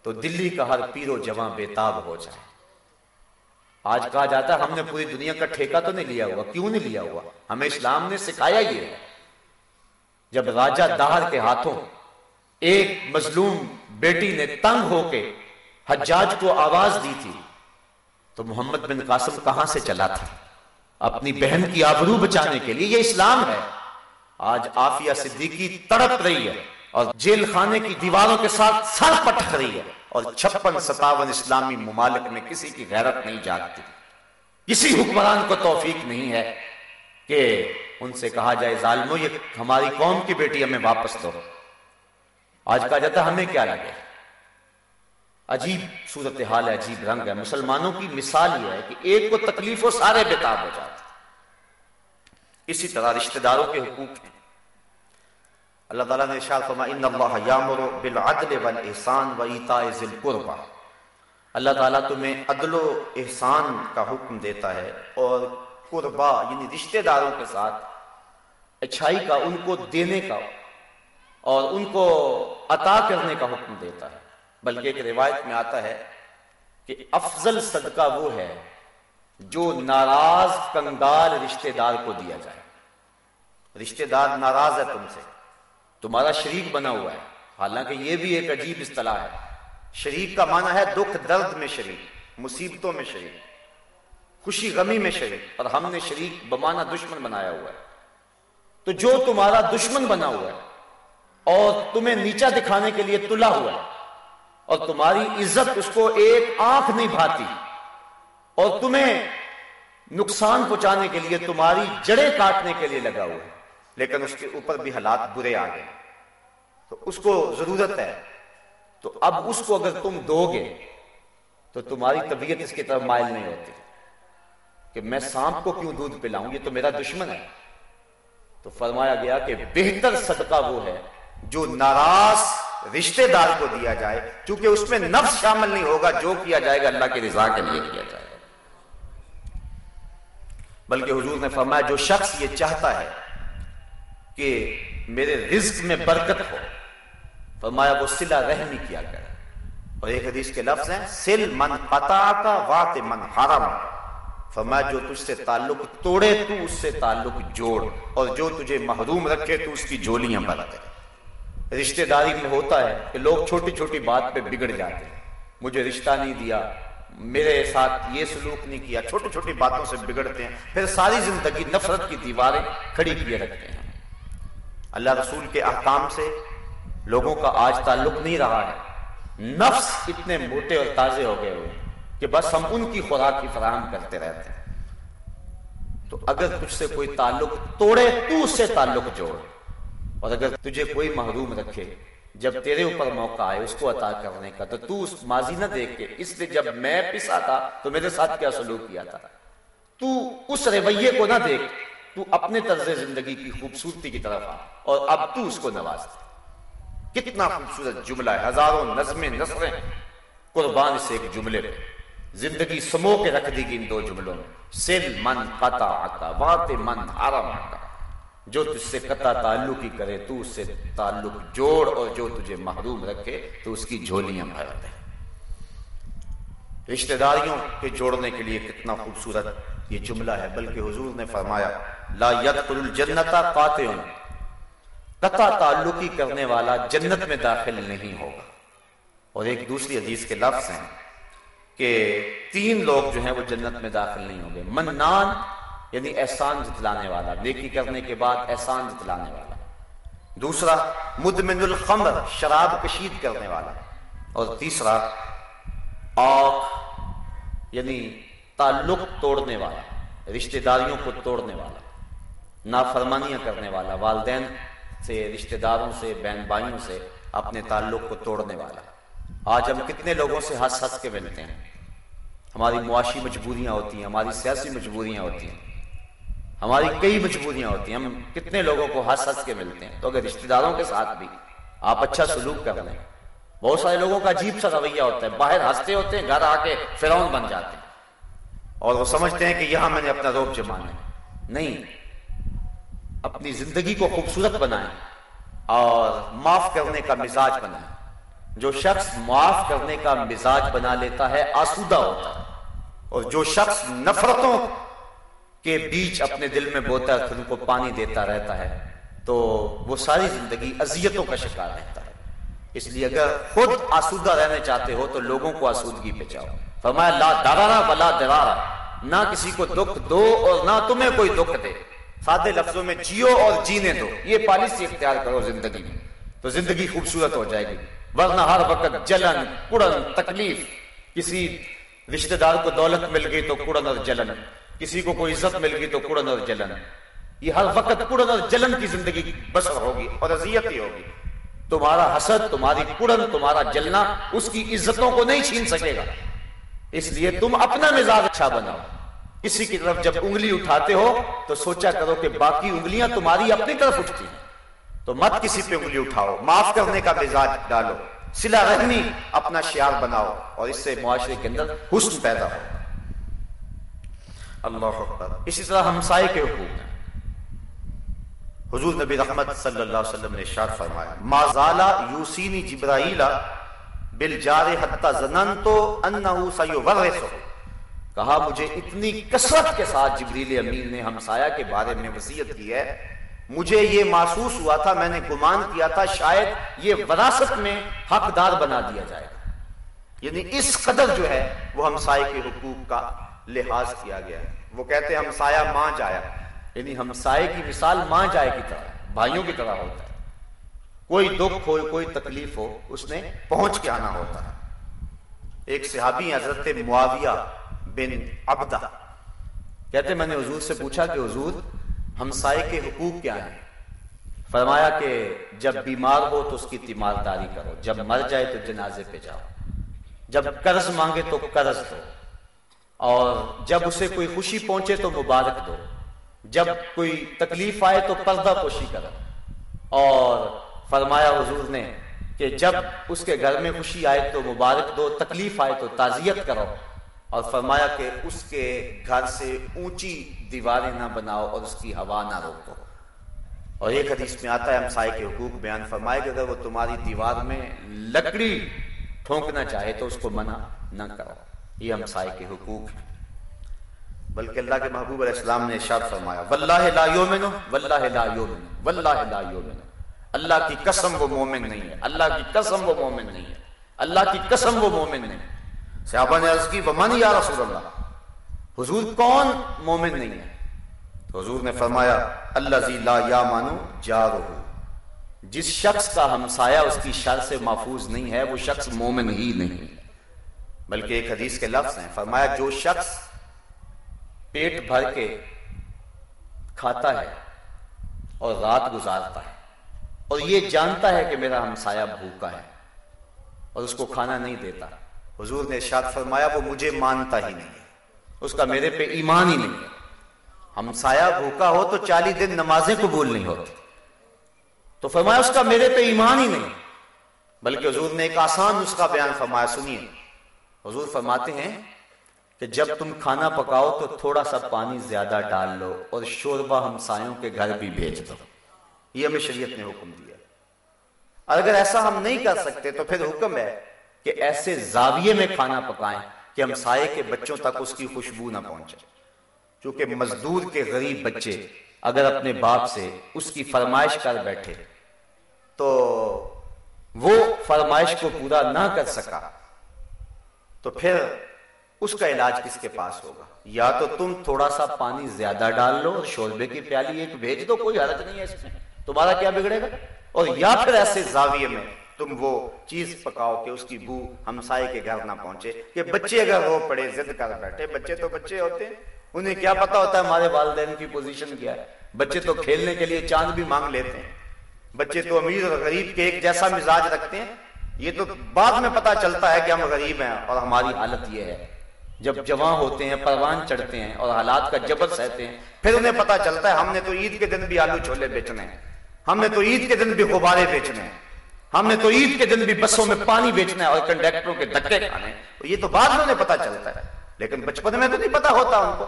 تو دلی کا ہر پیرو جوان بےتاب ہو جائے۔ آج کہا جاتا ہے ہم نے پوری دنیا کا ٹھیکہ تو نہیں لیا ہوا، کیوں نہیں لیا ہوا؟ ہمیں اسلام نے سکھایا یہ۔ جب راجہ دہر کے ہاتھوں ایک مظلوم بیٹی نے تنگ ہو کے حجاج کو آواز دی تھی، تو محمد بن قاسم کہاں سے چلا تھا؟ اپنی بہن کی آبرو بچانے کے لیے یہ اسلام ہے۔ آج آفیہ صدیقی تڑپ رہی ہے اور جیل خانے کی دیواروں کے ساتھ سر پٹک رہی ہے۔ اور چھپن ستاون اسلامی ممالک میں کسی کی غیرت نہیں جاگتی کسی حکمران کو توفیق نہیں ہے کہ ان سے کہا جائے ظالمو، یہ ہماری قوم کی بیٹی ہمیں واپس دو۔ آج کہا جاتا ہمیں کیا لگے؟ عجیب صورتحال ہے، عجیب رنگ ہے۔ مسلمانوں کی مثال یہ ہے کہ ایک کو تکلیف ہو سارے بےتاب ہو جاتے۔ اسی طرح رشتہ داروں کے حقوق ہیں۔ اللہ تعالیٰ نے ارشاد فرمایا، ان اللہ یامر بالعدل والاحسان و ایتاء ذی القربى اللہ تعالیٰ تمہیں عدل و احسان کا حکم دیتا ہے اور قربا یعنی رشتہ داروں کے ساتھ اچھائی کا، ان کو دینے کا اور ان کو عطا کرنے کا حکم دیتا ہے۔ بلکہ ایک روایت میں آتا ہے کہ افضل صدقہ وہ ہے جو ناراض کنگال رشتہ دار کو دیا جائے۔ رشتہ دار ناراض ہے تم سے۔ تمہارا شریک بنا ہوا ہے۔ حالانکہ یہ بھی ایک عجیب اصطلاح ہے۔ شریک کا معنی ہے دکھ درد میں شریک، مصیبتوں میں شریک، خوشی غمی میں شریک۔ اور ہم نے شریک بمانا دشمن بنایا ہوا ہے۔ تو جو تمہارا دشمن بنا ہوا ہے اور تمہیں نیچا دکھانے کے لیے تلا ہوا ہے، اور تمہاری عزت اس کو ایک آنکھ نہیں بھاتی، اور تمہیں نقصان پہنچانے کے لیے تمہاری جڑیں کاٹنے کے لیے لگا ہوا ہے۔ لیکن اس کے اوپر بھی حالات برے آ گئے۔ تو اس کو ضرورت ہے۔ تو اب اس کو اگر تم دو گے تو تمہاری طبیعت اس کی طرف مائل نہیں ہوتی۔ کہ میں سانپ کو کیوں دودھ پلاؤں؟ یہ تو میرا دشمن ہے۔ تو فرمایا گیا کہ بہتر صدقہ وہ ہے جو ناراض رشتہ دار کو دیا جائے، چونکہ اس میں نفس شامل نہیں ہوگا، جو کیا جائے گا اللہ کی رضا کے لیے کیا جائے گا۔ بلکہ حضور نے فرمایا، جو شخص یہ چاہتا ہے کہ میرے رزق میں برکت ہو۔ فرمایا، وہ سلا رحمی کیا کرے۔ اور ایک حدیث کے لفظ ہیں سل من قطع کا وات من حرم۔ فرمایا، جو تجھ سے تعلق توڑے، تو اس سے تعلق جوڑ۔ اور جو تجھے محروم رکھے، تو اس کی جولیاں برتے رشتہ داری میں ہوتا ہے کہ لوگ چھوٹی چھوٹی بات پہ بگڑ جاتے ہیں۔ مجھے رشتہ نہیں دیا، میرے ساتھ یہ سلوک نہیں کیا۔ چھوٹی چھوٹی باتوں سے بگڑتے ہیں۔ پھر ساری زندگی نفرت کی دیواریں کھڑی کیے رکھتے ہیں۔ اللہ رسول کے احکام سے لوگوں کا آج تعلق نہیں رہا ہے۔ نفس اتنے موٹے اور تازے ہو گئے ہوئے کہ بس ہم ان کی خوراک کی فراہم کرتے رہتے ہیں۔ تو اگر تجھ سے کوئی تعلق توڑے، تو اس سے تعلق جوڑ۔ اور اگر تجھے کوئی محروم رکھے، جب تیرے اوپر موقع آئے اس کو عطا کرنے کا، تو تو اس ماضی نہ دیکھ کے، اس لیے جب میں پسا تھا تو میرے ساتھ کیا سلوک کیا تھا؟ تو اس رویے کو نہ دیکھ۔ تو اپنے طرز زندگی کی خوبصورتی کی طرف آ۔ اور اب تو اس کو نواز۔ دے کتنا خوبصورت جملہ ہے، ہزاروں نظمیں، نثریں۔ قربان سے ایک جملے پہ زندگی سمو کے رکھ دی گی ان دو جملوں میں۔ سل من قطع آتا وات من حرم آتا جو تجھ سے قطع تعلق ہی کرے، تو اس سے تعلق جوڑ اور جو تجھے محروم رکھے، تو اس کی جھولیاں بھر دے۔ رشتہ داریوں کے جوڑنے کے لیے کتنا خوبصورت یہ جملہ ہے، بلکہ حضور نے فرمایا، لا يدخل الجنت قاطع۔ قطع تعلقی کرنے والا جنت میں داخل نہیں ہوگا۔ اور ایک دوسری حدیث کے لفظ ہیں کہ تین لوگ جو ہیں وہ جنت میں داخل نہیں ہوں گے۔ منان یعنی احسان جتلانے والا، نیکی کرنے کے بعد احسان جتلانے والا۔ دوسرا، مدمن الخمر، شراب کشید کرنے والا۔ اور تیسرا آخ یعنی تعلق توڑنے والا، رشتہ داریوں کو توڑنے والا، نافرمانیاں کرنے والا، والدین سے، رشتہ داروں سے، بہن بھائیوں سے اپنے تعلق کو توڑنے والا۔ آج ہم کتنے لوگوں سے ہنس ہنس کے ملتے ہیں۔ ہماری معاشی مجبوریاں ہوتی ہیں، ہماری سیاسی مجبوریاں ہوتی ہیں۔ ہماری کئی مجبوریاں ہوتی ہیں، ہم کتنے لوگوں کو ہنس ہنس کے ملتے ہیں۔ تو اگر رشتہ داروں کے ساتھ بھی آپ اچھا سلوک کر لیں، بہت سارے لوگوں کا عجیب سا رویہ ہوتا ہے، باہر ہنستے ہوتے ہیں، گھر آ کے فرعون بن جاتے ہیں۔ اور وہ سمجھتے ہیں کہ یہاں میں نے اپنا روپ جمانا ہے نہیں، اپنی زندگی کو خوبصورت بنائیں اور معاف کرنے کا مزاج بنائیں۔ جو شخص معاف کرنے کا مزاج بنا لیتا ہے، آسودہ ہوتا ہے۔ اور جو شخص نفرتوں کے بیچ اپنے دل میں بوتا ہے ان کو پانی دیتا رہتا ہے، تو وہ ساری زندگی اذیتوں کا شکار رہتا ہے۔ اس لیے اگر خود آسودہ رہنا چاہتے ہو، تو لوگوں کو آسودگی پہ جاؤ۔ فرمایا، لا درارا بلا درارا نہ کسی کو دکھ دو اور نہ تمہیں کوئی دکھ دے۔ سادے لفظوں میں جیو اور جینے دو۔ یہ پالیسی اختیار کرو زندگی میں۔ تو زندگی خوبصورت ہو جائے گی۔ ورنہ ہر وقت جلن، کڑن، تکلیف۔ کسی رشتہ دار کو دولت مل گئی تو کڑن اور جلن۔ کسی کو کوئی عزت مل گئی تو کڑن اور جلن۔ یہ ہر وقت کڑن اور جلن کی زندگی بسر ہوگی اور اذیت ہی ہوگی۔ تمہارا حسد، تمہاری کڑن، تمہارا جلنا، اس کی عزتوں کو نہیں چھین سکے گا۔ اس لیے تم اپنا مزاج اچھا بناؤ۔ کسی کی طرف جب انگلی اٹھاتے ہو تو سوچا کرو کہ باقی انگلیاں تمہاری اپنی طرف اٹھتی ہیں۔ تو مت کسی پہ انگلی اٹھاؤ، معاف کرنے کا مزاج ڈالو۔ سلا رحمی، اپنا شیار بناؤ اور اس سے معاشرے کے اندر حسن پیدا ہو۔ اللہ اکبر۔ اسی طرح ہمسائے کے حقوق ہیں۔ حضور نبی رحمت صلی اللہ علیہ وسلم نے اشارت فرمایا، ما زالا یوسینی جبرائیل بالجار حتی زننتو انہو سیورسو کہا، مجھے اتنی کثرت کے ساتھ جبریل امین نے ہمسایہ کے بارے میں وصیت کی ہے۔ مجھے یہ محسوس ہوا تھا، میں نے گمان کیا تھا، شاید یہ وراثت میں حقدار بنا دیا جائے گا۔ یعنی اس قدر جو ہے، وہ ہمسائے کے حقوق کا لحاظ کیا گیا ہے۔ وہ کہتے ہیں، ہمسایہ ماں جایا یعنی ہمسائے کی مثال ماں جائے کی طرح، بھائیوں کی طرح ہوتا ہے۔ کوئی دکھ ہو، کوئی تکلیف ہو، اس نے پہنچ کے آنا ہوتا ہے۔ ایک صحابی حضرت معاویہ بن عبدہ۔ کہتے میں نے حضور سے پوچھا کہ حضور ہمسائے کے حقوق کیا ہیں؟ فرمایا کہ جب بیمار ہو تو اس کی تیمارداری کرو، جب مر جائے تو جنازے پہ جاؤ۔ جب قرض مانگے تو قرض دو۔ اور جب اسے کوئی خوشی پہنچے تو مبارک دو۔ جب کوئی تکلیف آئے تو پردہ پوشی کرو۔ اور فرمایا حضور نے کہ جب اس کے گھر میں خوشی آئے تو مبارک دو تکلیف آئے تو تعزیت کرو اور فرمایا کہ اس کے گھر سے اونچی دیواریں نہ بناؤ اور اس کی ہوا نہ روکو۔ اور ایک حدیث میں آتا ہے، ہم سائے کے حقوق بیان فرمائے کہ اگر وہ تمہاری دیوار میں لکڑی ٹھونکنا چاہے تو اس کو منع نہ کرو۔ یہ ہم سائے کے حقوق ہیں۔ بلکہ اللہ کے محبوب علیہ السلام نے ارشاد فرمایا، واللہ لا یومن واللہ لا یومن واللہ لا یومن اللہ کی قسم وہ مومن نہیں ہے۔ اللہ کی قسم وہ مومن نہیں ہے۔ اللہ کی قسم وہ مومن نہیں صحابہ نے عرض کی، ومن یا رسول اللہ؟ حضور کون مومن نہیں ہے؟ حضور نے فرمایا اللہ زی لا یا مانو جارو جس شخص کا ہمسایہ اس کی شر سے محفوظ نہیں ہے، وہ شخص مومن ہی نہیں بلکہ ایک حدیث کے لفظ ہیں۔ فرمایا، جو شخص پیٹ بھر کے کھاتا ہے اور رات گزارتا ہے اور یہ جانتا ہے کہ میرا ہمسایہ بھوکا ہے اور اس کو کھانا نہیں دیتا۔ حضور نے ارشاد فرمایا، وہ مجھے مانتا ہی نہیں اس کا میرے پہ ایمان ہی نہیں ہمسایہ بھوکا ہو تو چالیس دن نمازیں قبول نہیں ہوتی۔ تو فرمایا، اس کا میرے پہ ایمان ہی نہیں بلکہ حضور نے ایک آسان اس کا بیان فرمایا، سنیے۔ حضور فرماتے ہیں کہ جب تم کھانا پکاؤ تو تھوڑا سا پانی زیادہ ڈال لو اور شوربہ ہمسایوں کے گھر بھی بھیج دو۔ یہ ہمیں شریعت نے حکم دیا اور اگر ایسا ہم نہیں کر سکتے تو پھر حکم ہے کہ ایسے زاویے میں کھانا پکائیں کہ ہم سائے کے بچوں تک اس کی خوشبو نہ پہنچے۔ چونکہ مزدور کے غریب بچے اگر اپنے باپ سے اس کی فرمائش کر بیٹھے تو وہ فرمائش کو پورا نہ کر سکا تو پھر اس کا علاج کس کے پاس ہوگا؟ یا تو تم تھوڑا سا پانی زیادہ ڈال لو شوربے کی پیالی ایک بھیج دو، کوئی حرج نہیں ہے اس میں۔ تمہارا کیا بگڑے گا؟ اور یا پھر ایسے زاویے میں تم وہ چیز پکاؤ کہ اس کی بو ہمسائے کے گھر نہ پہنچے، کہ بچے اگر رو پڑے زد کر بیٹھے۔ بچے تو بچے ہوتے ہیں، انہیں کیا پتا ہوتا ہے ہمارے والدین کی پوزیشن کیا ہے۔ بچے تو کھیلنے کے لیے چاند بھی مانگ لیتے ہیں۔ بچے تو امیر اور غریب کے ایک جیسا مزاج رکھتے ہیں۔ یہ تو بعد میں پتا چلتا ہے کہ ہم غریب ہیں اور ہماری حالت یہ ہے۔ جب جوان ہوتے ہیں، پروان چڑھتے ہیں اور حالات کا جبر سہتے ہیں، پھر انہیں پتا چلتا ہے ہم نے تو عید کے دن بھی آلو چھولے بیچنے ہیں۔ ہم نے تو عید کے دن بھی غبارے بیچنے ہیں۔ ہم نے تو عید کے دن بھی بسوں میں پانی بیچنا ہے اور کنڈکٹروں کے دھکے کھانے یہ تو بعد میں پتا چلتا ہے۔ لیکن بچپن میں تو نہیں پتا ہوتا ان کو۔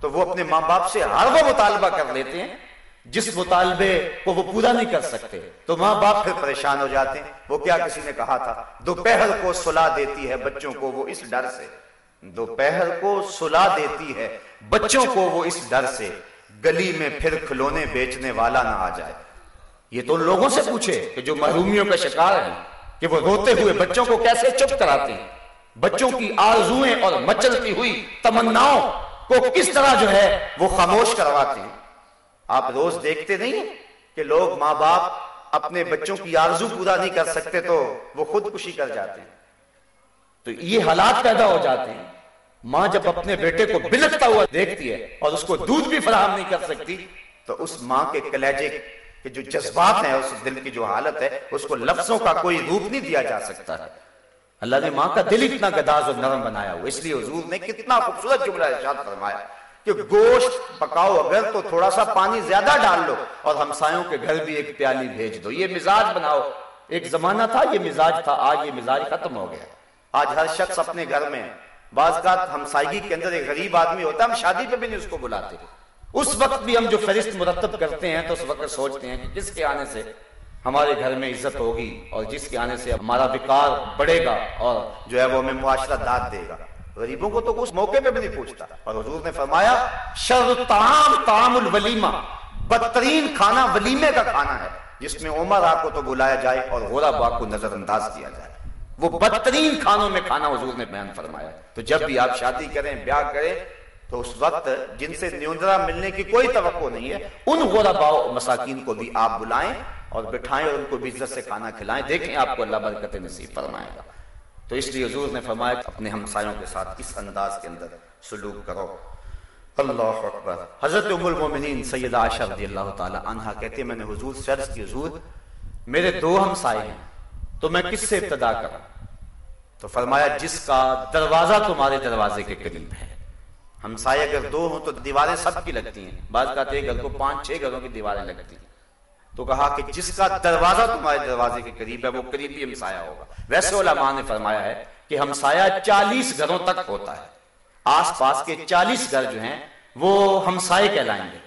تو وہ اپنے ماں باپ سے ہر وہ مطالبہ کر لیتے ہیں۔ جس مطالبے کو وہ پورا نہیں کر سکتے، تو ماں باپ پھر پریشان ہو جاتے ہیں۔ وہ کیا کسی نے کہا تھا؟ دوپہر کو سلا دیتی ہے بچوں کو وہ اس ڈر سے۔ دوپہر کو سلا دیتی ہے بچوں کو وہ اس ڈر سے۔ گلی میں پھر کھلونے بیچنے والا نہ آ جائے۔ یہ تو لوگوں سے پوچھے کہ جو محرومیوں کا شکار ہیں کہ وہ روتے ہوئے بچوں کو کیسے چپ کراتے ہیں؟ بچوں کی آرزویں اور مچلتی ہوئی تمناؤں کو کس طرح جو ہے وہ خاموش کرواتے ہیں؟ آپ روز دیکھتے نہیں کہ لوگ ماں باپ اپنے بچوں کی آرزو پورا نہیں کر سکتے تو وہ خودکشی کر جاتے ہیں۔ تو یہ حالات پیدا ہو جاتے ہیں۔ ماں جب اپنے بیٹے کو بلکتا ہوا دیکھتی ہے اور اس کو دودھ بھی فراہم نہیں کر سکتی، تو اس ماں کے کلیجے کے جو جذبات ہیں، اس دل کی جو حالت ہے، اس کو لفظوں کا کوئی روپ نہیں دیا جا سکتا۔ ہے اللہ نے ماں کا دل اتنا گداز اور نرم بنایا ہوا، اس لیے حضور نے کتنا خوبصورت جملہ ارشاد فرمایا کہ گوشت پکاؤ اگر تو تھوڑا سا پانی زیادہ ڈال لو اور ہمسایوں کے گھر بھی ایک پیالی بھیج دو۔ یہ مزاج بناؤ۔ ایک زمانہ تھا، یہ مزاج تھا، آج یہ مزاج ختم ہو گیا۔ آج ہر شخص اپنے گھر میں، بعض کا ہمسائیگی کے اندر ایک غریب آدمی ہوتا ہے، ہم شادی پہ بھی نہیں اس کو بلاتے۔ اس وقت بھی ہم جو فہرست مرتب کرتے ہیں تو اس وقت سوچتے ہیں کہ کس کے آنے سے ہمارے گھر میں عزت ہوگی اور جس کے آنے سے ہمارا وکار بڑھے گا اور جو ہے وہ ہمیں معاشرہ داد دے گا۔ غریبوں کو تو اس موقع پہ بھی نہیں پوچھتا۔ اور حضور نے فرمایا، شر تام تام الولیمہ۔ بدترین کھانا ولیمے کا کھانا ہے، جس میں عمر آپ کو تو بلایا جائے اور غورا باغ کو نظر انداز کیا جائے۔ وہ بدترین کھانوں میں کھانا حضور نے بیان فرمایا۔ تو جب بھی آپ شادی کریں، بیاہ کریں تو اس وقت جن سے نیوندرا ملنے کی کوئی توقع نہیں ہے، ان غربا مساکین کو بھی آپ بلائیں اور بٹھائیں اور ان کو بھی عزت سے کھانا کھلائیں، دیکھیں آپ کو اللہ برکت نصیب فرمائے گا۔ تو اس لیے حضور نے فرمایا اپنے ہمسایوں کے ساتھ اس انداز کے اندر سلوک کرو۔ اللہ اکبر۔ حضرت ام المومنین سید عائشہ رضی اللہ تعالی عنہ کہتے ہیں، میں نے حضور سے عرض کی، حضور، میرے دو ہمسائے ہیں، تو میں کس سے ابتدا کروں؟ تو فرمایا، جس کا دروازہ تمہارے دروازے کے قریب ہے ہمسائے اگر دو ہوں تو دیواریں سب کی لگتی ہیں۔ بعض کہتے ہیں گھر کو پانچ، چھ گھروں کی دیواریں لگتی ہیں۔ تو کہا کہ جس کا دروازہ تمہارے دروازے کے قریب ہے، وہ قریبی ہمسایا ہوگا۔ ویسے علماء نے فرمایا ہے کہ ہمسایا چالیس گھروں تک ہوتا ہے۔ آس پاس کے چالیس گھر جو ہیں، وہ ہمسائے کہلائیں گے۔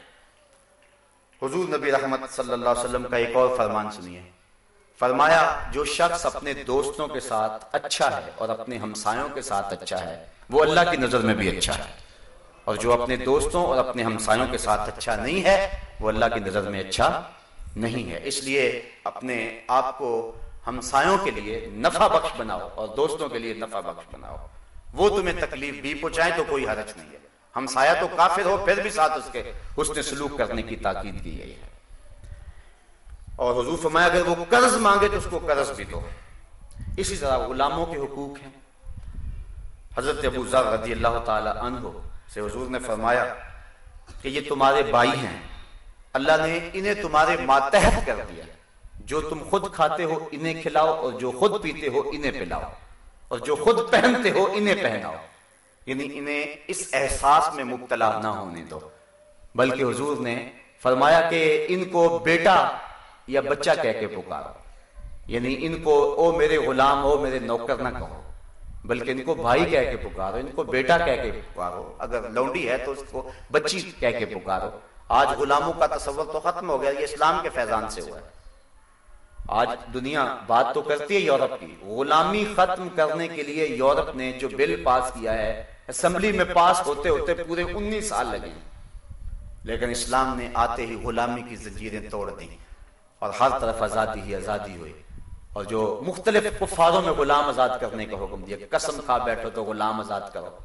حضور نبی رحمت صلی اللہ علیہ وسلم کا ایک اور فرمان سنیے۔ فرمایا، جو شخص اپنے دوستوں کے ساتھ اچھا ہے اور اپنے ہمسایوں کے ساتھ اچھا ہے، وہ اللہ کی نظر میں بھی اچھا ہے۔ اور جو اپنے دوستوں اور اپنے ہمسایوں کے ساتھ اچھا نہیں ہے، وہ اللہ کی نظر میں اچھا نہیں ہے۔ اس لیے اپنے آپ کو ہمسایوں کے لیے نفع بخش بناؤ اور دوستوں کے لیے نفع بخش بناؤ۔ وہ تمہیں تکلیف بھی پہنچائیں تو کوئی حرج نہیں ہے۔ ہمسایا تو کافر ہو، پھر بھی ساتھ اس کے حسن سلوک کرنے کی تاکید کی گئی ہے۔ اور حضور فرمایا، اگر وہ قرض مانگے تو اس کو قرض بھی دو۔ اسی طرح غلاموں کے حقوق ہیں۔ حضرت ابو ذر رضی اللہ تعالی عنہ سے حضور نے فرمایا کہ یہ تمہارے بھائی ہیں۔ اللہ نے انہیں تمہارے ماتحت کر دیا۔ جو تم خود کھاتے ہو انہیں کھلاؤ اور جو خود پیتے ہو انہیں پلاؤ۔ اور جو خود پہنتے ہو انہیں پہناؤ۔ یعنی انہیں اس احساس میں مبتلا نہ ہونے دو۔ بلکہ حضور نے فرمایا کہ ان کو بیٹا یا بچہ کہہ کے پکارو۔ یعنی ان کو، او میرے غلام ہو میرے نوکر، نہ کہو۔ بلکہ ان کو بھائی کہہ کے پکارو ان کو بیٹا کہہ کے پکارو۔ اگر لونڈی ہے تو اس کو بچی کہہ کے پکارو۔ آج غلاموں کا تصور تو ختم ہو گیا یہ اسلام کے فیضان سے ہوا ہے۔ آج دنیا بات تو کرتی ہے یورپ کی۔ غلامی ختم کرنے کے لیے یورپ نے جو بل پاس کیا ہے اسمبلی میں پاس ہوتے ہوتے پورے انیس سال لگے۔ لیکن اسلام نے آتے ہی غلامی کی زنجیریں توڑ دی اور ہر طرف آزادی ہی آزادی ہوئی اور جو مختلف کفاروں میں غلام آزاد کرنے کا حکم دیا، قسم کھا بیٹھو تو غلام آزاد کرو۔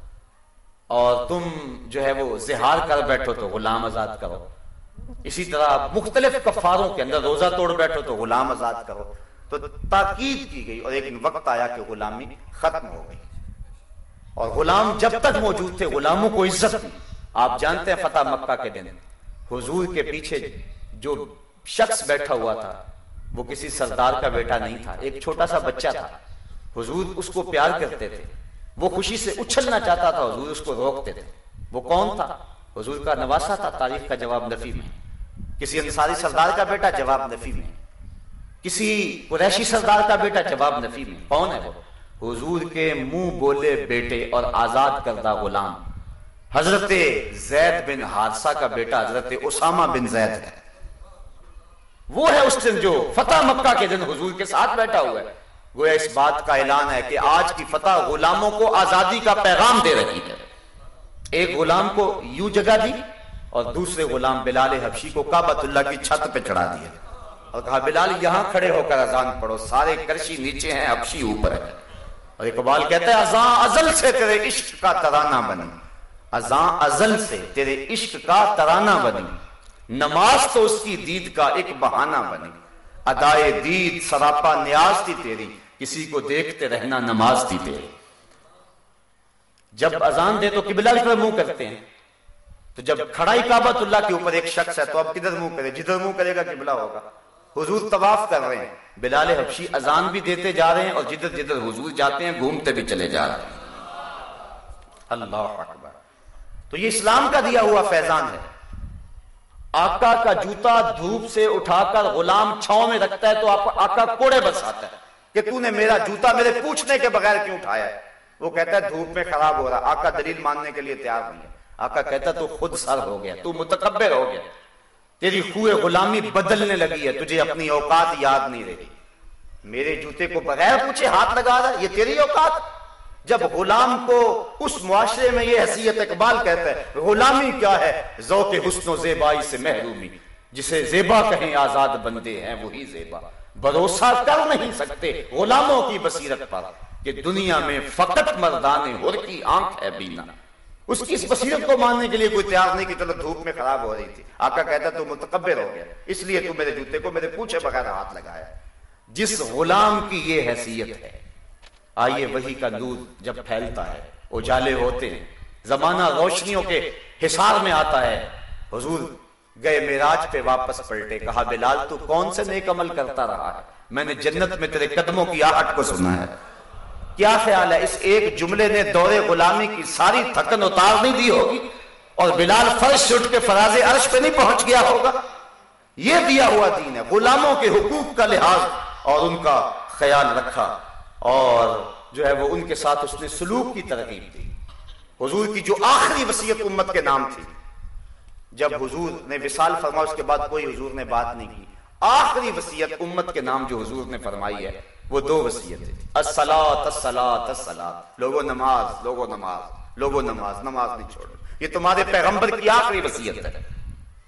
اور تم جو ہے وہ زہار کر بیٹھو تو غلام آزاد کرو۔ اسی طرح مختلف کفاروں کے اندر روزہ توڑ بیٹھو تو غلام آزاد کرو۔ تو تاکید کی گئی اور ایک وقت آیا کہ غلامی ختم ہو گئی۔ اور غلام جب تک موجود تھے، غلاموں کو عزت آپ جانتے ہیں فتح مکہ کے دن، حضور کے پیچھے جو شخص بیٹھا ہوا تھا وہ کسی سردار کا بیٹا نہیں تھا، ایک چھوٹا سا بچہ تھا۔ حضور اس کو پیار کرتے تھے۔ وہ خوشی سے اچھلنا چاہتا تھا، حضور اس کو روکتے تھے۔ وہ کون تھا؟ حضور کا نواسا تھا، تاریخ کا جواب نفی میں۔ کسی انصاری سردار کا بیٹا، جواب نفی میں۔ کسی قریشی سردار کا بیٹا، جواب نفی میں۔ کون ہے وہ؟ حضور کے منہ بولے بیٹے اور آزاد کردہ غلام۔ حضرت زید بن حادثہ کا بیٹا، حضرت اسامہ بن زید ہے۔ وہ ہے اس دن جو فتح مکہ کے دن حضور کے ساتھ بیٹھا ہوا ہے۔ گویا اس بات کا اعلان ہے کہ آج کی فتح غلاموں کو آزادی کا پیغام دے رہی ہے۔ ایک غلام کو یوں جگہ دی اور دوسرے غلام بلال حبشی کو کعبۃ اللہ کی چھت پہ چڑھا دیا۔ اور کہا، بلال، یہاں کھڑے ہو کر اذان پڑھو۔ سارے کرشی نیچے ہیں، حبشی اوپر ہے اور اقبال کہتا ہے ازاں ازل سے تیرے عشق کا ترانہ بنی۔ ازاں ازل سے تیرے عشق کا ترانہ بنی۔ نماز تو اس کی دید کا ایک بہانہ بنی ادائے دید، سراپا نیاز تھی تیری، کسی کو دیکھتے رہنا نماز تھی تیری۔ جب اذان دے تو قبلہ کی منہ کرتے ہیں۔ تو جب کھڑائی کعبۃ اللہ کے اوپر ایک شخص ہے تو اب کدھر منہ کرے؟ جدھر منہ کرے گا قبلہ ہوگا۔ حضور طواف کر رہے ہیں۔ بلال حبشی اذان بھی دیتے جا رہے ہیں اور جدھر جدھر حضور جاتے ہیں گھومتے بھی چلے جا رہے ہیں۔ اللہ اکبر۔ تو یہ اسلام کا دیا ہوا فیضان ہے۔ آقا کا جوتا دھوپ سے اٹھا کر غلام چھاؤں میں رکھتا ہے تو آقا کوڑے بساتا ہے کہ تو نے میرا جوتا میرے پوچھنے کے بغیر کیوں اٹھایا ہے؟ وہ کہتا ہے دھوپ میں خراب ہو رہا آقا دلیل ماننے کے لیے تیار نہیں ہے۔ آقا کہتا تو خود سر ہو گیا، تو متکبر ہو گیا۔ تیری خوئے غلامی بدلنے لگی ہے، تجھے اپنی اوقات یاد نہیں رہی۔ میرے جوتے کو بغیر پوچھے ہاتھ لگا رہا یہ تیری اوقات؟ جب غلام کو اس معاشرے میں یہ حیثیت اقبال کہتا ہے، غلامی کیا ہے؟ ذوق حسن و زیبائی سے محرومی۔ جسے زیبا کہیں آزاد بندے ہیں، وہی زیبا۔ بھروسہ کر نہیں سکتے غلاموں کی بصیرت پر کہ دنیا میں فقط مردان ہر کی آنکھ ہے بینا۔ اس کی اس بصیرت کو ماننے کے لیے کوئی تیار نہیں کہ چلو دھوپ میں خراب ہو رہی تھی۔ آقا کہتا تو متکبر ہو گیا۔ اس لیے تو میرے جوتے کو میرے پوچھے بغیر ہاتھ لگایا۔ جس غلام کی یہ حیثیت ہے آئیے وہی کا نور جب پھیلتا ہے۔ اجالے ہوتے ہیں۔ زمانہ روشنیوں کے حصار میں آتا ہے۔ حضور گئے میراج پہ واپس پلٹے۔ کہا، بلال، تو کون سے نیک عمل کرتا رہا ہے؟ میں نے جنت میں تیرے قدموں کی آہٹ کو سنا ہے۔ کیا خیال ہے، اس ایک جملے نے دور غلامی کی ساری تھکن اتار نہیں دی ہوگی؟ اور بلال فرش اٹھ کے فراز عرش پہ نہیں پہنچ گیا ہوگا؟ یہ دیا ہوا دین ہے، غلاموں کے حقوق کا لحاظ اور ان کا خیال رکھا۔ اور جو ہے وہ ان کے ساتھ اس نے سلوک کی ترغیب دی۔ حضور کی جو آخری وسیعت امت کے نام تھی۔ جب حضور نے وصال فرمایا، اس کے بعد کوئی حضور نے بات نہیں کی۔ آخری وسیعت امت کے نام جو حضور نے فرمائی ہے، وہ دو وسیعت السلات لوگو نماز لوگو نماز لوگو نماز نماز نہیں چھوڑو۔ یہ تمہارے پیغمبر کی آخری وسیعت ہے۔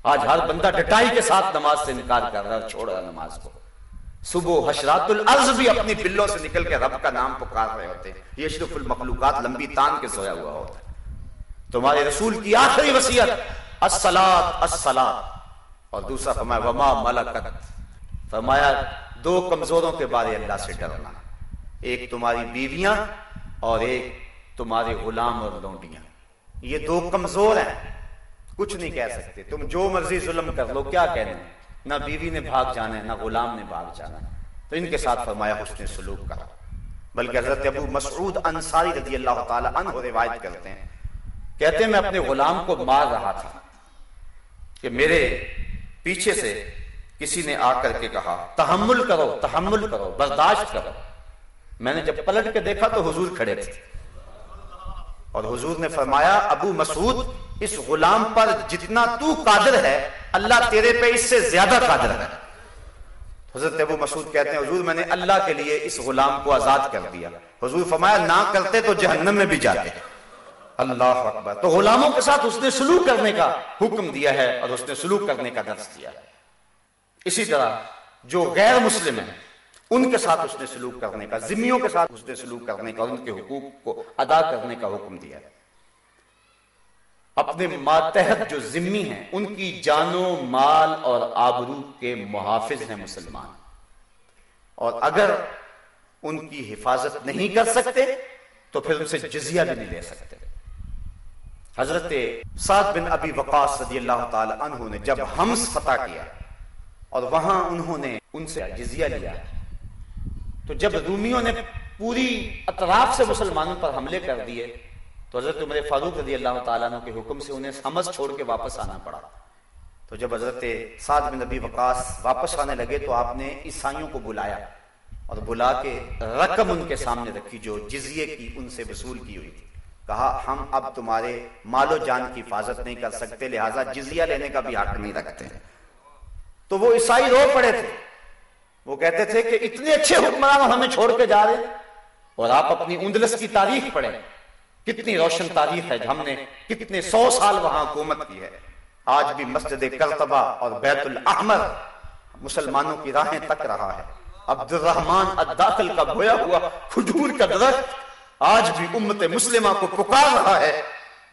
آج ہر بندہ ڈٹائی کے ساتھ نماز سے انکار کر رہا ہے چھوڑ رہا نماز کو۔ صبح حشرات الارض بھی اپنی بلوں سے نکل کے رب کا نام پکار رہے ہوتے ہیں۔ یہ اشرف المخلوقات لمبی تان کے سویا ہوا ہوتا ہے۔ تمہارے رسول کی آخری وسیعت السلات السلات اور دوسرا فرمایا، وما ملکت فرمایا، دو کمزوروں کے بارے اللہ سے ڈرنا۔ ایک تمہاری بیویاں اور ایک تمہارے غلام اور لونڈیاں۔ یہ دو کمزور ہیں۔ کچھ نہیں کہہ سکتے۔ تم جو مرضی ظلم کر لو، کیا کہنے؟ نہ بیوی نے بھاگ جانا ہے، نہ غلام نے بھاگ جانا ہے۔ تو ان کے ساتھ فرمایا، حسن سلوک کرا بلکہ حضرت ابو مسعود انصاری رضی اللہ تعالی عنہ روایت کرتے ہیں۔ کہتے ہیں، میں اپنے غلام کو مار رہا تھا کہ میرے پیچھے سے کسی نے آ کر کے کہا، تحمل کرو تحمل کرو، برداشت کرو۔ میں نے جب پلٹ کے دیکھا تو حضور کھڑے تھے۔ اور حضور نے فرمایا، ابو مسعود، اس غلام پر جتنا تو قادر ہے، اللہ تیرے پہ اس سے زیادہ قادر ہے۔ حضرت ابو مسعود کہتے ہیں، حضور، میں نے اللہ کے لیے اس غلام کو آزاد کر دیا۔ حضور فرمایا، نہ کرتے تو جہنم میں بھی جاتے۔ اللہ اکبر۔ تو غلاموں کے ساتھ اس نے سلوک کرنے کا حکم دیا ہے اور اس نے سلوک کرنے کا درس دیا ہے۔ اسی طرح جو غیر مسلم ہیں ان کے ساتھ اس نے سلوک کرنے کا، ذمیوں کے ساتھ اس نے سلوک کرنے کا، ان کے حقوق کو ادا کرنے کا حکم دیا ہے۔ اپنے ماتحت جو ذمی ہیں، ان کی جان و مال اور آبرو کے محافظ ہیں مسلمان۔ اور اگر ان کی حفاظت نہیں کر سکتے، تو پھر ان سے جزیہ بھی نہیں لے سکتے۔ حضرت سعد بن ابی وقاص رضی اللہ تعالی عنہ نے جب حمس فتح کیا، اور وہاں انہوں نے ان سے جزیہ لیا تو جب رومیوں نے پوری اطراف سے مسلمانوں پر حملے کر دیے، تو حضرت عمر فاروق رضی اللہ تعالیٰ عنہ کے حکم سے انہیں حمس چھوڑ کے واپس آنا پڑا۔ تو جب حضرت سعد بن ابی وقاص واپس آنے لگے، تو آپ نے عیسائیوں کو بلایا اور بلا کے رقم ان کے سامنے رکھی جو جزیے کی ان سے وصول کی ہوئی تھی۔ کہا، ہم اب تمہارے مال و جان کی حفاظت نہیں کر سکتے، لہٰذا جزیہ لینے کا بھی حق نہیں رکھتے۔ تو وہ عیسائی رو پڑے تھے۔ وہ کہتے تھے کہ اتنے اچھے حکمران ہمیں چھوڑ کے جا رہے اور آپ اپنی اندلس کی تاریخ پڑھیں۔ کتنی روشن تاریخ ہے ہم نے کتنے سو سال وہاں حکومت کی ہے۔ آج بھی مسجد کرتبہ اور بیت الاحمر مسلمانوں کی راہیں تک رہا ہے۔ عبد الرحمان الداخل کا بویا ہوا کھجور کا درخت آج بھی امت مسلمہ کو پکار رہا ہے۔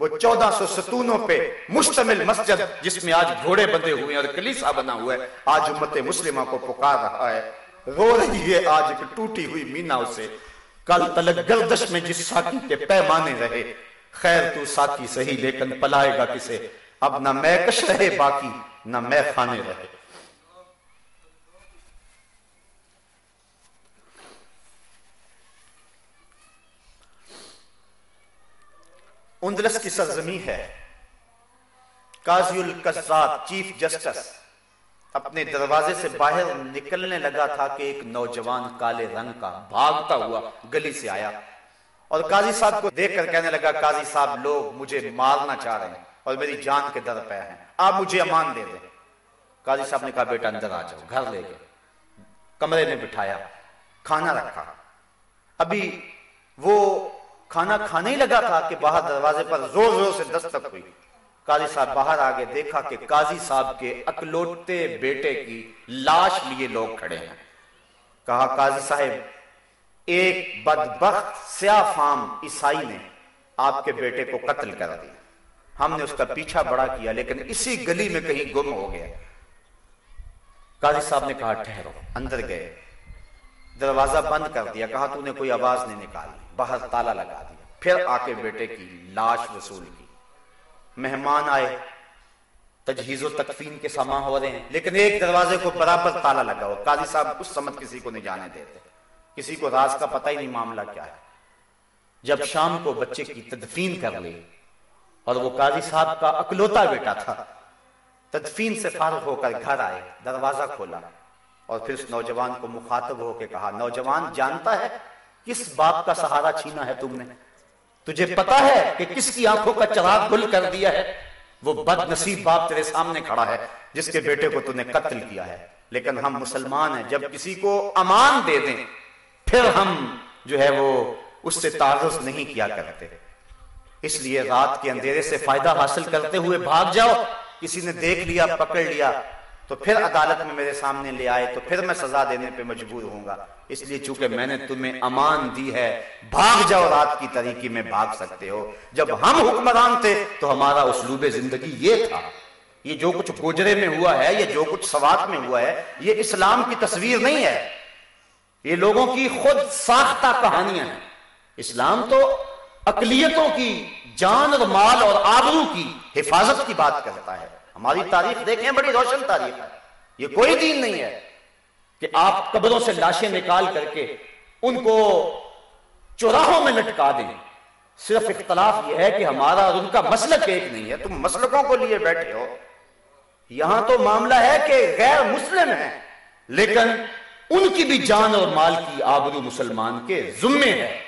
وہ چودہ سو ستونوں پہ مشتمل مسجد جس میں آج گھوڑے بندے ہوئے ہیں اور کلیسا بنا ہوا ہے، آج امت مسلمہ کو پکار رہا ہے۔ رو رہی ہے آج ایک ٹوٹی ہوئی مینا اسے۔ کل تلک گردش میں جس ساکی کے پیمانے رہے، خیر تو ساکی صحیح، لیکن پلائے گا کسے۔ اب نہ میں کش رہے، باقی نہ میں خانے رہے۔ اندلس کی سرزمی ہے۔ قاضی القصات چیف جسٹس اپنے دروازے سے باہر نکلنے لگا تھا کہ ایک نوجوان کالے رنگ کا بھاگتا ہوا گلی سے آیا۔ اور قاضی صاحب کو دیکھ کر کہنے لگا، قاضی صاحب، لوگ مجھے مارنا چاہ رہے ہیں اور میری جان کے در پہ ہیں۔ آپ مجھے امان دے دیں۔ قاضی صاحب نے کہا، بیٹا، اندر آ جاؤ، گھر لے گئے کمرے میں بٹھایا، کھانا رکھا۔ ابھی وہ کھانا کھانے ہی لگا تھا کہ باہر دروازے پر زور زور سے دستک ہوئی۔ قاضی صاحب باہر آگے دیکھا کہ قاضی صاحب کے اکلوٹے بیٹے کی لاش لیے لوگ کھڑے ہیں۔ کہا قاضی صاحب ایک بدبخت سیاہ فام عیسائی نے آپ کے بیٹے کو قتل کر دیا۔ ہم نے اس کا پیچھا بڑا کیا لیکن اسی گلی میں کہیں گم ہو گیا۔ قاضی صاحب نے کہا ٹھہرو اندر گئے۔ دروازہ بند کر دیا۔ کہا تو نے کوئی آواز نہیں نکالی۔ باہر تالا لگا دیا۔ پھر آ کے بیٹے کی لاش وصول کی۔ مہمان آئے۔ تجہیز و تکفین کے سامان ہو رہے ہیں۔ لیکن ایک دروازے کو برابر تالا لگا ہو قاضی صاحب اس سمت کسی کو نہیں جانے دیتے۔ کسی کو راز کا پتہ ہی نہیں معاملہ کیا ہے۔ جب شام کو بچے کی تدفین کر لی اور وہ قاضی صاحب کا اکلوتا بیٹا تھا، تدفین سے فارغ ہو کر گھر آئے، دروازہ کھولا اور پھر اس نوجوان کو مخاطب ہو کے کہا، نوجوان جانتا ہے کس باپ کا سہارا چھینا ہے تم نے؟ تجھے پتا ہے کہ کس کی آنکھوں کا چراغ گل کر دیا ہے؟ وہ بد نصیب باپ تیرے سامنے کھڑا ہے، جس کے بیٹے کو تم نے قتل کیا ہے۔ لیکن ہم مسلمان ہیں، جب کسی کو امان دے دیں، پھر ہم جو ہے وہ اس سے تعرض نہیں کیا کرتے۔ اس لیے رات کے اندھیرے سے فائدہ حاصل کرتے ہوئے بھاگ جاؤ۔ کسی نے دیکھ لیا، پکڑ لیا تو پھر عدالت میں میرے سامنے لے آئے تو پھر میں سزا دینے پہ مجبور ہوں گا۔ اس لیے چونکہ میں نے تمہیں امان دی ہے، بھاگ جاؤ رات کی طریقے میں بھاگ سکتے ہو۔ جب ہم حکمران تھے تو ہمارا اسلوب زندگی یہ تھا۔ یہ جو کچھ گوجرے میں ہوا ہے، یہ جو کچھ سوات میں ہوا ہے، یہ اسلام کی تصویر نہیں ہے۔ یہ لوگوں کی خود ساختہ کہانیاں ہیں۔ اسلام تو اقلیتوں کی جان اور مال اور آبرو کی حفاظت کی بات کرتا ہے۔ ہماری تاریخ دیکھیں، بڑی روشن تاریخ ہے۔ یہ کوئی دین نہیں ہے کہ آپ قبروں سے لاشیں نکال کر کے ان کو چوراہوں میں لٹکا دیں۔ صرف اختلاف یہ ہے کہ ہمارا اور ان کا مسلک ایک نہیں ہے۔ تم مسلکوں کو لیے بیٹھے ہو۔ یہاں تو معاملہ ہے کہ غیر مسلم ہیں، لیکن ان کی بھی جان اور مال کی آبرو مسلمان کے ذمے ہے۔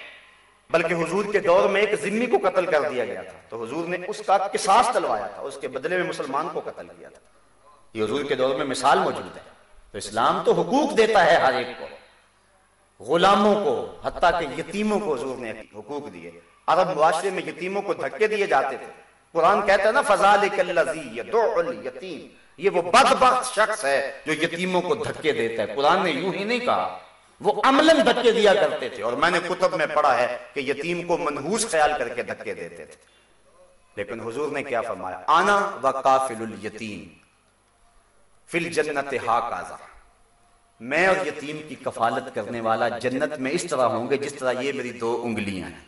بلکہ حضور کے دور میں ایک ذمی کو قتل کر دیا گیا تھا۔ تو حضور نے اس کا قصاص تلوایا تھا، اس کے بدلے میں مسلمان کو قتل کیا تھا۔ یہ حضور کے دور میں مثال موجود ہے۔ تو اسلام تو حقوق دیتا ہے ہر ایک کو۔ غلاموں کو، حتیٰ کہ یتیموں کو حضور نے حقوق دیے۔ عرب معاشرے میں یتیموں کو دھکے دیے جاتے تھے۔ قرآن کہتا ہے نا فضالک اللذی یدعو الیتیم یہ وہ بدبخت شخص ہے جو یتیموں کو دھکے دیتا ہے۔ قرآن نے یوں ہی نہیں کہا۔ وہ عملاً دھکے دیا کرتے تھے اور میں نے کتب میں پڑھا ہے کہ یتیم کو منحوس خیال کر کے دھکے دیتے تھے۔ لیکن حضور نے کیا فرمایا؟ آنا و کافل الیتیم فی الجنت ہاکازا میں اور یتیم کی کفالت کرنے والا جنت میں اس طرح ہوں گے جس طرح یہ میری دو انگلیاں ہیں۔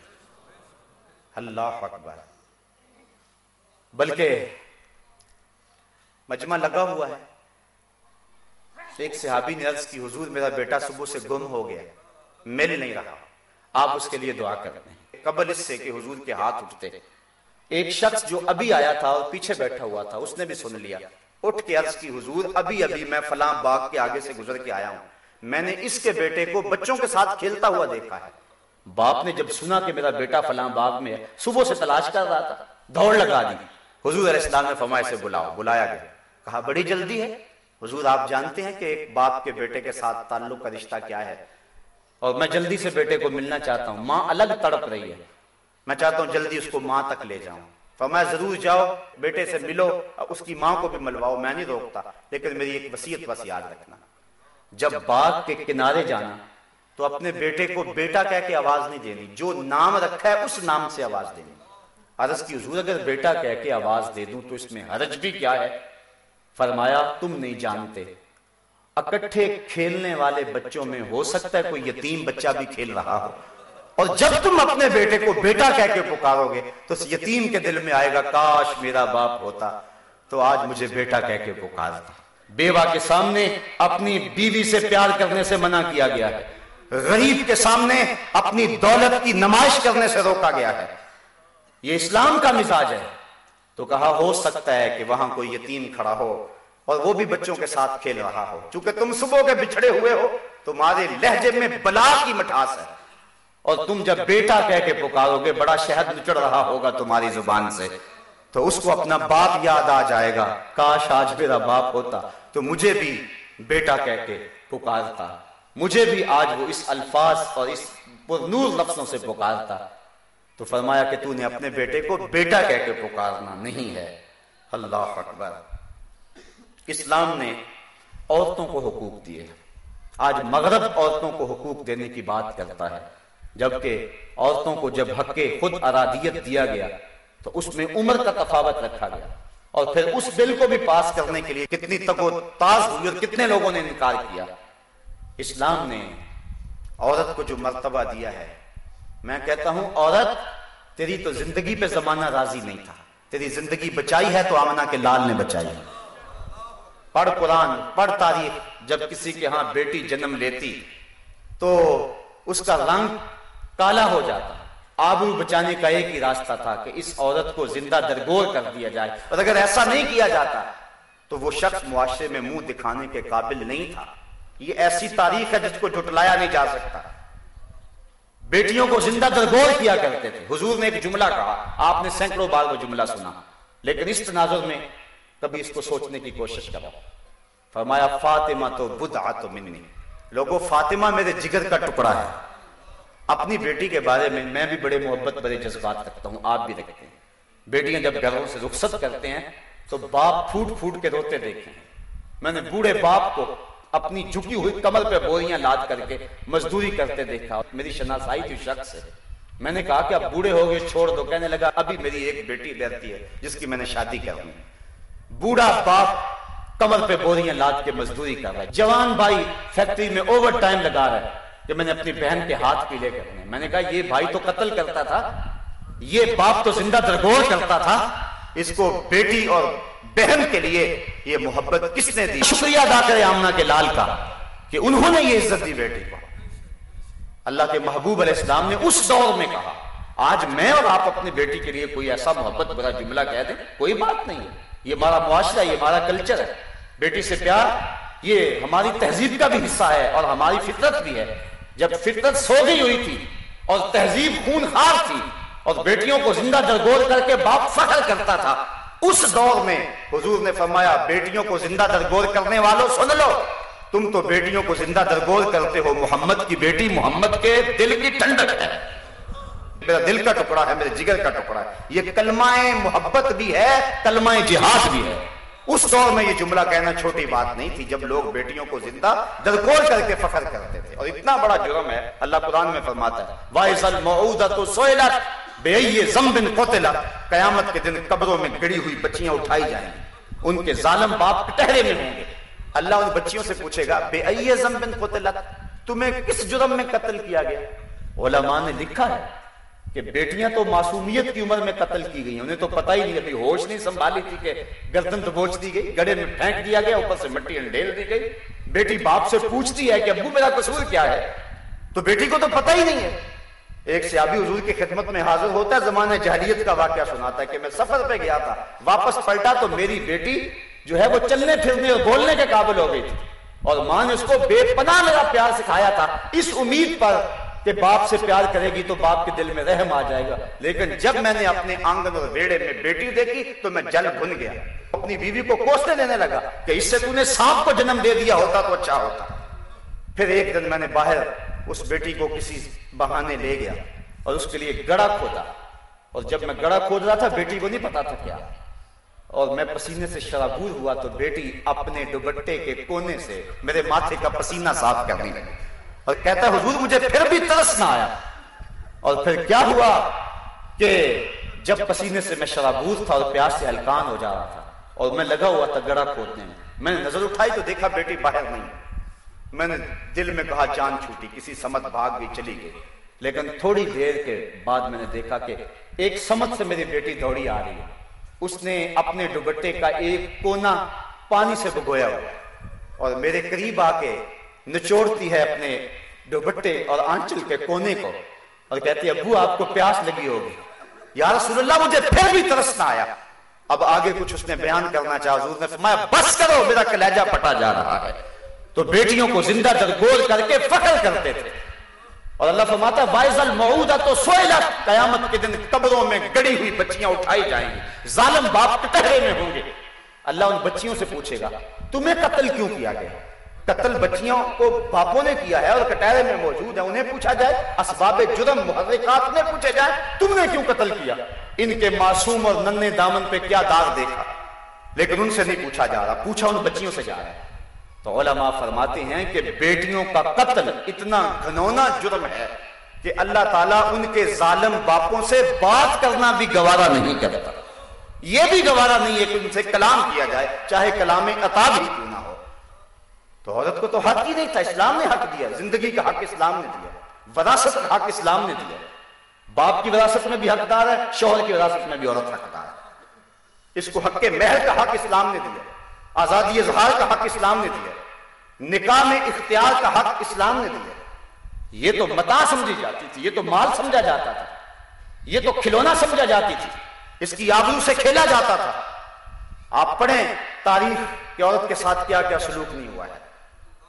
اللہ اکبر۔ بلکہ مجمع لگا ہوا ہے۔ تو ایک صحابی نے عرض کی، حضور، میرا بیٹا صبح سے گم ہو گیا مل نہیں رہا، آپ اس کے لیے دعا کرتے ہیں۔ قبل اس سے کہ حضور کے ہاتھ اٹھتے۔ ایک شخص جو ابھی آیا تھا اور پیچھے بیٹھا ہوا تھا، اس نے بھی سن لیا۔ اٹھ کے عرض کی، حضور، ابھی ابھی میں فلاں باغ کے آگے سے گزر کے آیا ہوں۔ میں نے اس کے بیٹے کو بچوں کے ساتھ کھیلتا ہوا دیکھا ہے۔ باپ نے جب سنا کہ میرا بیٹا فلاں باغ میں ہے، صبح سے تلاش کر رہا تھا، دوڑ لگا دی۔ حضور علیہ السلام نے فرمائے سے بلاؤ۔ بلایا گیا۔ کہا، بڑی جلدی ہے حضور، آپ جانتے ہیں کہ ایک باپ کے بیٹے کے ساتھ تعلق کا رشتہ کیا ہے؟ اور میں جلدی سے بیٹے کو ملنا چاہتا ہوں، ماں الگ تڑپ رہی ہے۔ میں چاہتا ہوں جلدی اس کو ماں تک لے جاؤں۔ فرمایا، ضرور جاؤ، بیٹے سے ملو اس کی ماں کو بھی ملواؤ، میں نہیں روکتا، لیکن میری ایک وسیعت بس یاد رکھنا۔ جب باغ کے کنارے جانا، تو اپنے بیٹے کو بیٹا کہہ کے آواز نہیں دینی، جو نام رکھا ہے، اس نام سے آواز دینی۔ عرض کی، حضور، اگر بیٹا کہہ کے آواز دے دوں، تو اس میں حرج بھی کیا ہے؟ فرمایا، تم نہیں جانتے۔ اکٹھے کھیلنے والے بچوں میں ہو سکتا ہے کوئی یتیم بچہ بھی کھیل رہا ہو۔ اور جب تم اپنے بیٹے کو بیٹا کہہ کے پکارو گے، تو اس یتیم کے دل میں آئے گا، کاش میرا باپ ہوتا۔ تو آج مجھے بیٹا کہہ کے پکارتا بیوہ کے سامنے اپنی بیوی سے پیار کرنے سے منع کیا گیا ہے۔ غریب کے سامنے اپنی دولت کی نمائش کرنے سے روکا گیا ہے۔ یہ اسلام کا مزاج ہے۔ تو کہا ہو سکتا ہے کہ وہاں کوئی یتیم کھڑا ہو اور وہ بھی بچوں کے ساتھ کھیل رہا ہو۔ چونکہ تم صبح کے بچھڑے ہوئے ہو، تمہارے لہجے میں بلا کی مٹھاس ہے۔ اور تم جب بیٹا کہہ کے پکارو گے، بڑا شہد نچڑ رہا ہوگا تمہاری زبان سے، تو اس کو اپنا باپ یاد آ جائے گا۔ کاش آج میرا باپ ہوتا، تو مجھے بھی بیٹا کہہ کے پکارتا۔ مجھے بھی آج وہ اس الفاظ اور اس نور لفظوں سے پکارتا۔ تو فرمایا کہ تو نے اپنے بیٹے کو بیٹا کہہ کے پکارنا نہیں ہے۔ اللہ اکبر۔ اسلام نے عورتوں کو حقوق دیے۔ آج مغرب عورتوں کو حقوق دینے کی بات کرتا ہے۔ جبکہ عورتوں کو جب حق خود ارادیت دیا گیا، تو اس میں عمر کا تفاوت رکھا گیا۔ اور پھر اس بل کو بھی پاس کرنے کے لیے کتنی تک و تاز ہوئی اور کتنے لوگوں نے انکار کیا۔ اسلام نے عورت کو جو مرتبہ دیا ہے میں کہتا ہوں، عورت، تیری تو زندگی پہ زمانہ راضی نہیں تھا۔ تیری زندگی بچائی ہے تو آمنہ کے لال نے بچائی پڑھ قرآن، پڑھ تاریخ، جب کسی کے ہاں بیٹی جنم لیتی تو اس کا رنگ کالا ہو جاتا۔ آبرو بچانے کا ایک ہی راستہ تھا کہ اس عورت کو زندہ درگور کر دیا جائے۔ اور اگر ایسا نہیں کیا جاتا تو وہ شخص معاشرے میں منہ دکھانے کے قابل نہیں تھا۔ یہ ایسی تاریخ ہے جس کو جھٹلایا نہیں جا سکتا۔ بیٹیوں کو زندہ درگور کیا کرتے تھے۔ حضور نے ایک جملہ کہا۔ آپ نے سینکڑوں بار وہ جملہ سنا۔ لیکن اس تناظر میں کبھی اس کو سوچنے کی کوشش کرو۔ فرمایا، فاطمہ تو بدعت منی۔ لوگوں، فاطمہ میرے جگر کا ٹکڑا ہے۔ اپنی بیٹی کے بارے میں میں بھی بڑے محبت، بڑے جذبات رکھتا ہوں، آپ بھی رکھتے ہیں۔ بیٹیاں جب گھروں سے رخصت کرتے ہیں تو باپ پھوٹ پھوٹ کے روتے دیکھے ہیں۔ میں نے بوڑھے باپ کو اپنی جھکی ہوئی کمر پہ بوریاں لاد کر کے مزدوری کرتے دیکھا میری شناسائی تھی شخص سے۔ میں نے کہا کہ اب بوڑھے ہو گئے، چھوڑ دو۔ کہنے لگا، ابھی میری ایک بیٹی رہتی ہے جس کی میں نے شادی کرنی بوڑھا باپ کمر پہ بوریاں لاد کے مزدوری کر رہا ہے۔ جوان بھائی فیکٹری میں اوور ٹائم لگا رہا ہے کہ میں نے اپنی بہن کے ہاتھ پیلے کرنے میں نے کہا، یہ بھائی تو قتل کرتا تھا، یہ باپ تو زندہ درگور کرتا تھا، اس کو بیٹی اور بہن کے لیے یہ محبت کس نے دی؟ شکریہ ادا کرے آمنا کے لال کا کہ انہوں نے یہ عزت دی بیٹی کو۔ اللہ کے محبوب علیہ السلام نے اس دور میں کہا، آج میں اور آپ اپنی بیٹی کے لیے کوئی ایسا محبت بڑا جملہ کہہ دیں، کوئی بات نہیں ہے۔ یہ ہمارا معاشرہ، یہ ہمارا کلچر ہے۔ بیٹی سے پیار، یہ ہماری تہذیب کا بھی حصہ ہے اور ہماری فطرت بھی ہے۔ جب فطرت سو گئی ہوئی تھی اور تہذیب خون خار تھی اور بیٹیوں کو زندہ درگور کر کے باپ فخر کرتا تھا اس دور میں حضور نے فرمایا، بیٹیوں کو زندہ درگور کرنے والوں، سن لو، تم تو بیٹیوں کو زندہ درگور کرتے ہو، محمد کی بیٹی محمد کے دل کی ٹھنڈک ہے۔ میرا دل کا ٹکڑا ہے، میرے جگر کا ٹکڑا ہے۔ یہ کلمہ محبت بھی ہے، کلمہ جہاد بھی ہے۔ اس دور میں یہ جملہ کہنا چھوٹی بات نہیں تھی، جب لوگ بیٹیوں کو زندہ درگور کر کے فخر کرتے تھے۔ اور اتنا بڑا جرم ہے، اللہ قرآن میں فرماتا ہے وَإِذَا الْمَعُودَةُ زمبن قتلا قیامت کے دن قبروں میں گڑی ہوئی بچیاں اٹھائی جائیں گی۔ ان کے ظالم باپ کٹہرے میں ہوں گے۔ اللہ ان بچیوں سے پوچھے گا بے ائیے زمبن قتلا تمہیں کس جرم میں قتل کیا گیا؟ علماء نے لکھا ہے کہ بیٹیاں تو معصومیت کی عمر میں قتل کی گئی انہیں تو پتہ ہی نہیں ابھی ہوش نہیں سنبھالی تھی کہ گردن تو بوچھ دی گئی گڑے میں پھینک دیا گیا، اوپر سے مٹی انڈیل دی گئی۔ بیٹی باپ سے پوچھتی ہے کہ ابو میرا قصور کیا ہے؟ تو بیٹی کو تو پتہ ہی نہیں ہے۔ ایک سیابی حضور کی خدمت میں حاضر ہوتا ہے، زمانہ جہلیت کا واقعہ سناتا ہے کہ میں سفر پہ گیا تھا، واپس پلٹا تو میری بیٹی جو ہے وہ چلنے پھرنے اور بولنے کے قابل ہو گئی تھی۔ اور ماں نے اس کو بے پناہ میرا پیار سکھایا تھا۔ اس امید پر کہ باپ سے پیار کرے گی تو باپ کے دل میں رحم آ جائے گا۔ لیکن جب میں نے اپنے آنگن اور بیڑے میں بیٹی دیکھی تو میں جل بھن گیا۔ اپنی بیوی کو کوسنے لینے لگا کہ اس سے تو نے سانپ کو جنم دے دیا ہوتا تو اچھا ہوتا۔ پھر ایک دن میں نے باہر اس بیٹی کو کسی بہانے لے گیا اور اس کے لیے گڑا کھودا اور جب میں گڑا کھود رہا تھا، بیٹی کو نہیں پتا تھا کیا۔ اور میں پسینے سے شرابور ہوا تو بیٹی اپنے دوبٹے کے کونے سے میرے ماتھے کا پسینہ صاف کرنے لگی۔ اور کہتا ہے حضور، مجھے پھر بھی ترس نہ آیا۔ اور پھر کیا ہوا کہ جب پسینے سے میں شرابور تھا اور پیاس سے ہلکان ہو جا رہا تھا اور میں لگا ہوا تھا گڑا کھودنے میں میں نے نظر اٹھائی تو دیکھا بیٹی باہر نہیں۔ میں نے دل میں کہا، جان چھوٹی، کسی سمت بھاگ بھی چلی گئی۔ لیکن تھوڑی دیر کے بعد میں نے دیکھا کہ ایک سمت سے میری بیٹی دوڑی آ رہی ہے۔ اس نے اپنے دوبٹے کا ایک کونا پانی سے بگویا ہوا اور میرے قریب آ کے نچوڑتی ہے اپنے دوبٹے اور آنچل کے کونے کو اور کہتی ہے، ابو، آپ کو پیاس لگی ہوگی۔ یا رسول اللہ، مجھے پھر بھی ترس نہ آیا۔ اب آگے کچھ اس نے بیان کرنا چاہا، حضور نے فرمایا، بس کرو، میرا کلیجہ پٹا جا رہا ہے۔ تو بیٹیوں کو زندہ درگور کر کے فخر کرتے تھے۔ اور اللہ فرماتا ہے وائز المعودہ تو سوئلہ، قیامت کے دن قبروں میں گڑی ہوئی بچیاں اٹھائی جائیں گی۔ ظالم باپ کٹہرے میں ہوں گے۔ اللہ ان بچیوں سے پوچھے گا، تمہیں قتل کیوں کیا گیا؟ قتل بچیوں کو باپوں نے کیا ہے اور کٹہرے میں موجود ہے انہیں پوچھا جائے، اسباب جرم محرکات نے پوچھے جائے، تم نے کیوں قتل کیا؟ ان کے معصوم اور ننے دامن پہ کیا داغ دیکھا، لیکن ان سے نہیں پوچھا جا رہا، پوچھا ان بچیوں سے جا رہا ہے۔ تو علماء فرماتے ہیں کہ بیٹیوں کا قتل اتنا گھنونا جرم ہے کہ اللہ تعالیٰ ان کے ظالم باپوں سے بات کرنا بھی گوارا نہیں کرتا۔ یہ بھی گوارا نہیں ہے کہ ان سے کلام کیا جائے، چاہے کلام عطا بھی کیوں نہ ہو۔ تو عورت کو تو حق ہی نہیں تھا، اسلام نے حق دیا، زندگی کا حق اسلام نے دیا، وراثت کا حق اسلام نے دیا۔ باپ کی وراثت میں بھی حقدار ہے، شوہر کی وراثت میں بھی عورت حقدار ہے۔ اس کو حق کے محل کا حق اسلام نے دیا۔ آزادی اظہار کا حق اسلام نے دیا نکاح میں اختیار کا حق اسلام نے دیا یہ تو متا سمجھی جاتی تھی، یہ تو مال سمجھا جاتا تھا۔ یہ تو کھلونا سمجھا جاتی تھی۔ اس کی آبرو سے کھیلا جاتا تھا۔ آپ پڑھیں، تاریخ کہ عورت کے ساتھ کیا کیا سلوک نہیں ہوا ہے۔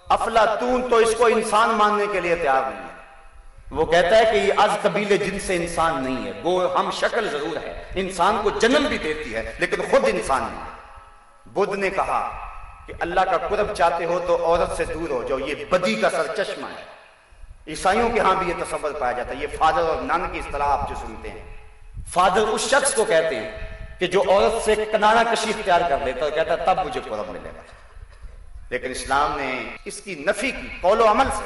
افلاطون تو اس کو انسان ماننے کے لیے تیار نہیں ہے۔ وہ کہتا ہے کہ یہ از قبیلے جن سے انسان نہیں ہے۔ وہ ہم شکل ضرور ہے۔ انسان کو جنم بھی دیتی ہے، لیکن خود انسان نہیں ہے۔ بدھ نے کہا کہ اللہ کا قرب چاہتے ہو تو عورت سے دور ہو جاؤ، یہ بدی کا سر چشمہ ہے۔ عیسائیوں کے ہاں بھی یہ تصور پایا جاتا ہے۔ یہ فادر اور نان کی اصطلاح آپ جو سنتے ہیں۔ فادر اس شخص کو کہتے ہیں کہ جو عورت سے کنارہ کشی اختیار کر لیتا ہے کہتا ہے، تب مجھے قرب ملے گا۔ لیکن اسلام نے اس کی نفی کی، قول و عمل سے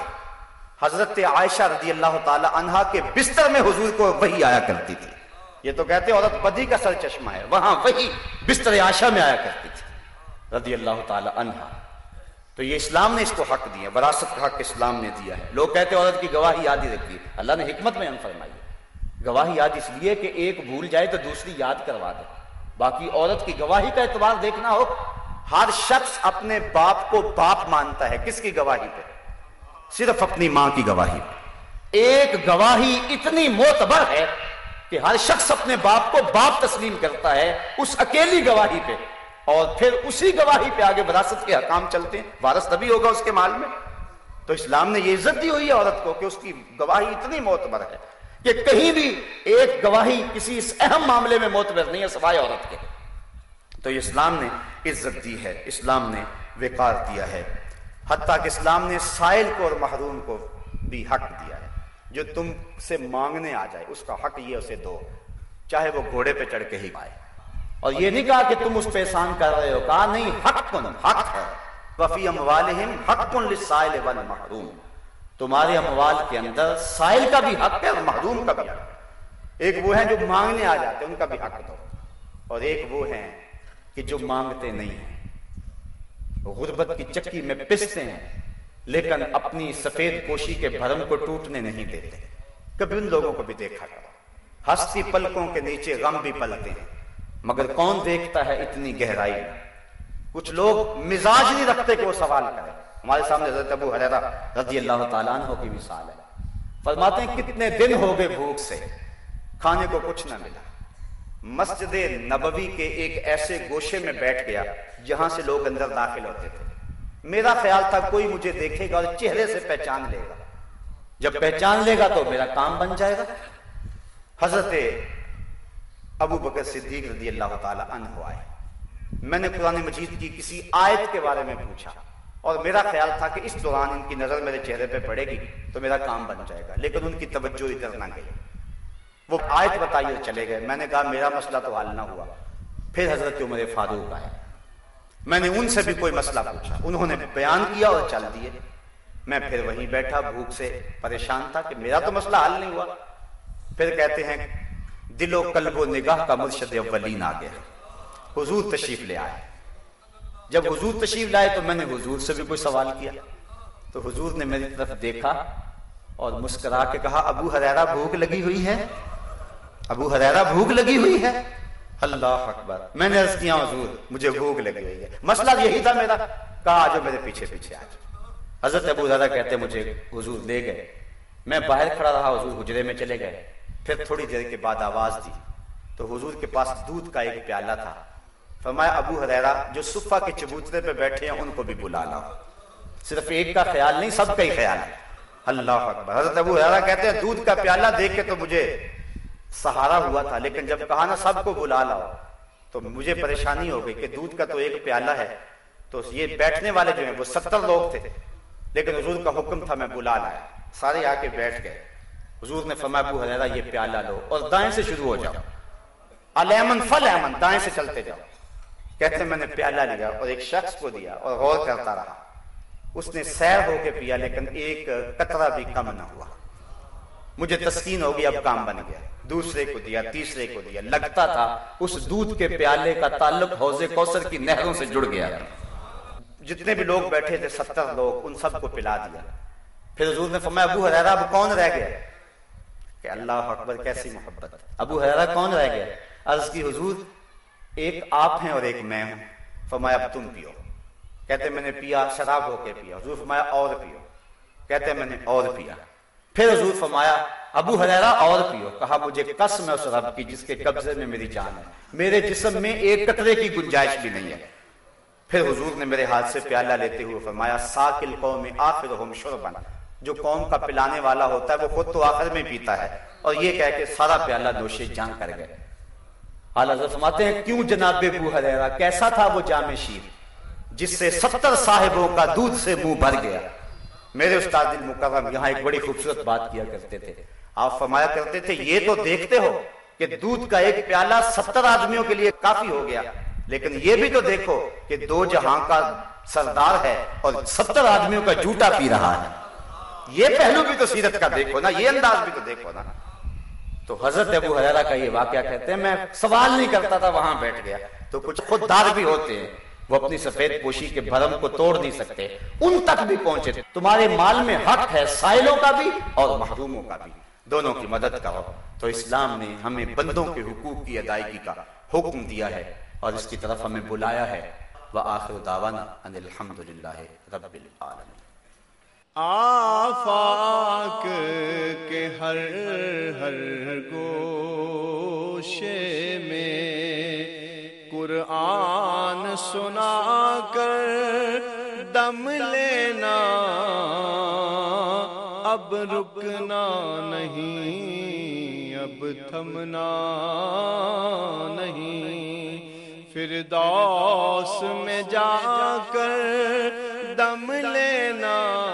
حضرت عائشہ رضی اللہ تعالی عنہا کے بستر میں حضور کو وہی آیا کرتی تھی۔ یہ تو کہتے ہیں عورت بدی کا سر چشمہ ہے۔ وہاں وہی بستر عائشہ میں آیا کرتی تھی۔ رضی اللہ تعالی عنہا تو یہ اسلام نے اس کو حق دیا، وراثت کا حق اسلام نے دیا ہے۔ لوگ کہتے ہیں عورت کی گواہی یاد ہی رکھی، اللہ نے حکمت میں فرمائی ہے۔ گواہی یاد اس لیے کہ ایک بھول جائے تو دوسری یاد کروا دے۔ باقی عورت کی گواہی کا اعتبار دیکھنا ہو، ہر شخص اپنے باپ کو باپ مانتا ہے۔ کس کی گواہی پہ؟ صرف اپنی ماں کی گواہی پہ۔ ایک گواہی اتنی معتبر ہے کہ ہر شخص اپنے باپ کو باپ تسلیم کرتا ہے اس اکیلی گواہی پہ۔ اور پھر اسی گواہی پہ آگے وراثت کے حکام چلتے ہیں۔ وارث تبھی ہوگا اس کے مال میں۔ تو اسلام نے یہ عزت دی ہوئی ہے عورت کو کہ اس کی گواہی اتنی معتبر ہے کہ کہیں بھی ایک گواہی کسی اس اہم معاملے میں معتبر نہیں ہے، سوائے عورت کے۔ تو اسلام نے عزت دی ہے، اسلام نے وقار دیا ہے۔ حتیٰ کہ اسلام نے سائل کو اور محروم کو بھی حق دیا ہے۔ جو تم سے مانگنے آ جائے، اس کا حق یہ اسے دو، چاہے وہ گھوڑے پہ چڑھ کے ہی پائے۔ اور یہ نہیں کہا کہ تم اس پہ احسان کر رہے ہو، کہا نہیں حق کن حق ہے۔ وفی اموالہم حق کن للسائل والمحروم۔ تمہارے اموال کے اندر سائل کا بھی حق ہے اور محروم کا بھی حق ہے۔ ایک وہ ہیں جو مانگنے آ جاتے ہیں، ان کا بھی حق دو اور ایک وہ ہیں کہ جو مانگتے نہیں ہیں۔ غربت کی چکی میں پستے ہیں، لیکن اپنی سفید پوشی کے بھرم کو ٹوٹنے نہیں دیتے۔ کبھی ان لوگوں کو بھی دیکھا کرو۔ ہستی پلکوں کے نیچے غم بھی پلتے ہیں۔ مگر کون دیکھتا ہے اتنی گہرائی کچھ لوگ مزاج نہیں رکھتے کہ وہ سوال کرے ہمارے سامنے حضرت ابو حریرہ رضی اللہ تعالیٰ عنہ کی مثال ہے۔ فرماتے ہیں، کتنے دن ہو گئے بھوک سے؟ کھانے کو کچھ نہ ملا۔ مسجد نبوی کے ایک ایسے گوشے میں بیٹھ گیا جہاں سے لوگ اندر داخل ہوتے تھے۔ میرا خیال تھا، کوئی مجھے دیکھے گا اور چہرے سے پہچان لے گا۔ جب پہچان لے گا تو میرا کام بن جائے گا۔ حضرت ابو بکر صدیق رضی اللہ تعالی عنہ آئے۔ میں نے قرآن مجید کی کسی آیت کے بارے میں پوچھا اور میرا خیال تھا کہ اس دوران ان کی نظر میرے چہرے پہ پڑے گی تو میرا کام بن جائے گا، لیکن ان کی توجہ ادھر نہ گئی وہ آیت بتائیے چلے گئے۔ میں نے کہا، میرا مسئلہ تو حل نہ ہوا۔ پھر حضرت عمر فاروق آئے۔ میں نے ان سے بھی کوئی مسئلہ پوچھا۔ انہوں نے بیان کیا اور چل دیے۔ میں پھر وہیں بیٹھا، بھوک سے پریشان تھا کہ میرا تو مسئلہ حل نہیں ہوا۔ پھر کہتے ہیں دل و قلب و نگاہ کا مرشد اولین آ گیا۔ حضور تشریف لے آئے۔ جب حضور تشریف لائے تو میں نے حضور سے بھی کوئی سوال کیا۔ تو حضور نے میری طرف دیکھا اور مسکرا کے کہا، ابو حریرہ بھوک لگی ہوئی ہے؟ ابو حریرہ بھوک لگی ہوئی ہے؟ اللہ اکبر۔ میں نے عرض کیا، حضور، مجھے بھوک لگی ہوئی ہے۔ مسئلہ یہی تھا میرا۔ کہا، آجو میرے پیچھے پیچھے آج حضرت ابو حریرہ کہتے، مجھے حضور لے گئے۔ میں باہر کھڑا رہا، حضور حجرے میں چلے گئے۔ پھر تھوڑی دیر کے بعد آواز دی تو حضور کے پاس دودھ کا ایک پیالہ تھا۔ فرمایا، ابو حریرہ جو صفہ کے چبوترے پہ بیٹھے ہیں، ان کو بھی بلا لاؤ۔ صرف ایک کا خیال نہیں، سب کا ہی خیال ہے۔ اللہ اکبر۔ حضرت ابو حریرہ کہتے ہیں، دودھ کا پیالہ دیکھ کے تو مجھے سہارا ہوا تھا، لیکن جب کہا نا، سب کو بلا لاؤ، تو مجھے پریشانی ہو گئی کہ دودھ کا تو ایک پیالہ ہے۔ تو یہ بیٹھنے والے جو ہیں، وہ ستر لوگ تھے، لیکن حضور کا حکم تھا، میں بلا لایا۔ سارے آ کے بیٹھ گئے۔ حضور نے فرمایا، ابو حریرہ یہ پیالہ لو اور دائیں سے شروع ہو جاؤ۔ الیمن فل ایمن دائیں سے چلتے جاؤ۔ کہتے ہیں، میں نے پیالہ لیا اور ایک شخص کو دیا اور غور کرتا رہا۔ اس نے سیر ہو کے پیا، لیکن ایک قطرہ بھی کم نہ ہوا۔ مجھے تسکین ہو گئی، اب کام بن گیا۔ دوسرے کو دیا، تیسرے کو دیا۔ لگتا تھا اس دودھ کے پیالے کا تعلق حوض کوثر کی نہروں سے جڑ گیا۔ جتنے بھی لوگ بیٹھے تھے، ستر لوگ، ان سب کو پلا دیا۔ پھر حضور نے فرمایا، ابو حریرہ اب کون رہ گیا؟ کہ اللہ اکبر کیسی محبت۔ ابو حریرہ کون رہ گیا؟ عرض کی حضور ایک آپ ہیں اور ایک میں ہوں۔ فرمایا اب تم پیو۔ کہتے میں نے پیا شراب ہو کے پیا۔ حضور فرمایا اور پیو۔ کہتے میں نے اور پیا۔ پھر حضور فرمایا ابو حریرہ اور پیو۔ کہا مجھے قسم ہے اس رب کی جس کے قبضے میں میری جان ہے۔ میرے جسم میں ایک قطرے کی گنجائش بھی نہیں ہے۔ پھر حضور نے میرے ہاتھ سے پیالہ لیتے ہوئے فرمایا ساکل قوم آخرہم شربن جو قوم کا پلانے والا ہوتا ہے وہ خود تو آخر میں پیتا ہے اور یہ کہہ کے سارا پیالہ نوش جان کر گئے۔ اعلیٰ فرماتے ہیں، کیوں جناب ابو حریرہ، کیسا تھا وہ جامع شیر جس سے ستر صاحبوں کا دودھ سے منہ بھر گیا؟ میرے استاد المکرم یہاں ایک بڑی خوبصورت بات کیا کرتے تھے۔ آپ فرمایا کرتے تھے، یہ تو دیکھتے ہو کہ دودھ کا ایک پیالہ ستر آدمیوں کے لیے کافی ہو گیا، لیکن یہ بھی تو دیکھو کہ دو جہاں کا سردار ہے اور ستر آدمیوں کا جھوٹا پی رہا ہے۔ یہ پہلو بھی تو سیرت کا دیکھو نا، یہ انداز بھی تو دیکھو نا۔ تو حضرت ابو حریرہ کا یہ واقعہ کہتے ہیں، میں سوال نہیں کرتا تھا، وہاں بیٹھ گیا۔ تو کچھ خوددار بھی ہوتے ہیں، وہ اپنی سفید پوشی کے بھرم کو توڑ نہیں سکتے۔ ان تک بھی پہنچے۔ تمہارے مال میں حق ہے، سائلوں کا بھی اور محروموں کا بھی۔ دونوں کی مدد کرو تو اسلام نے ہمیں بندوں کے حقوق کی ادائیگی کا حکم دیا ہے اور اس کی طرف ہمیں بلایا ہے۔ وآخر دعوانا ان الحمدللہ رب العالمین۔ آفاق کے ہر ہر گوشے میں قرآن سنا کر دم لینا۔ اب رکنا نہیں، اب تھمنا نہیں۔ پھر دوس میں جا کر دم لینا۔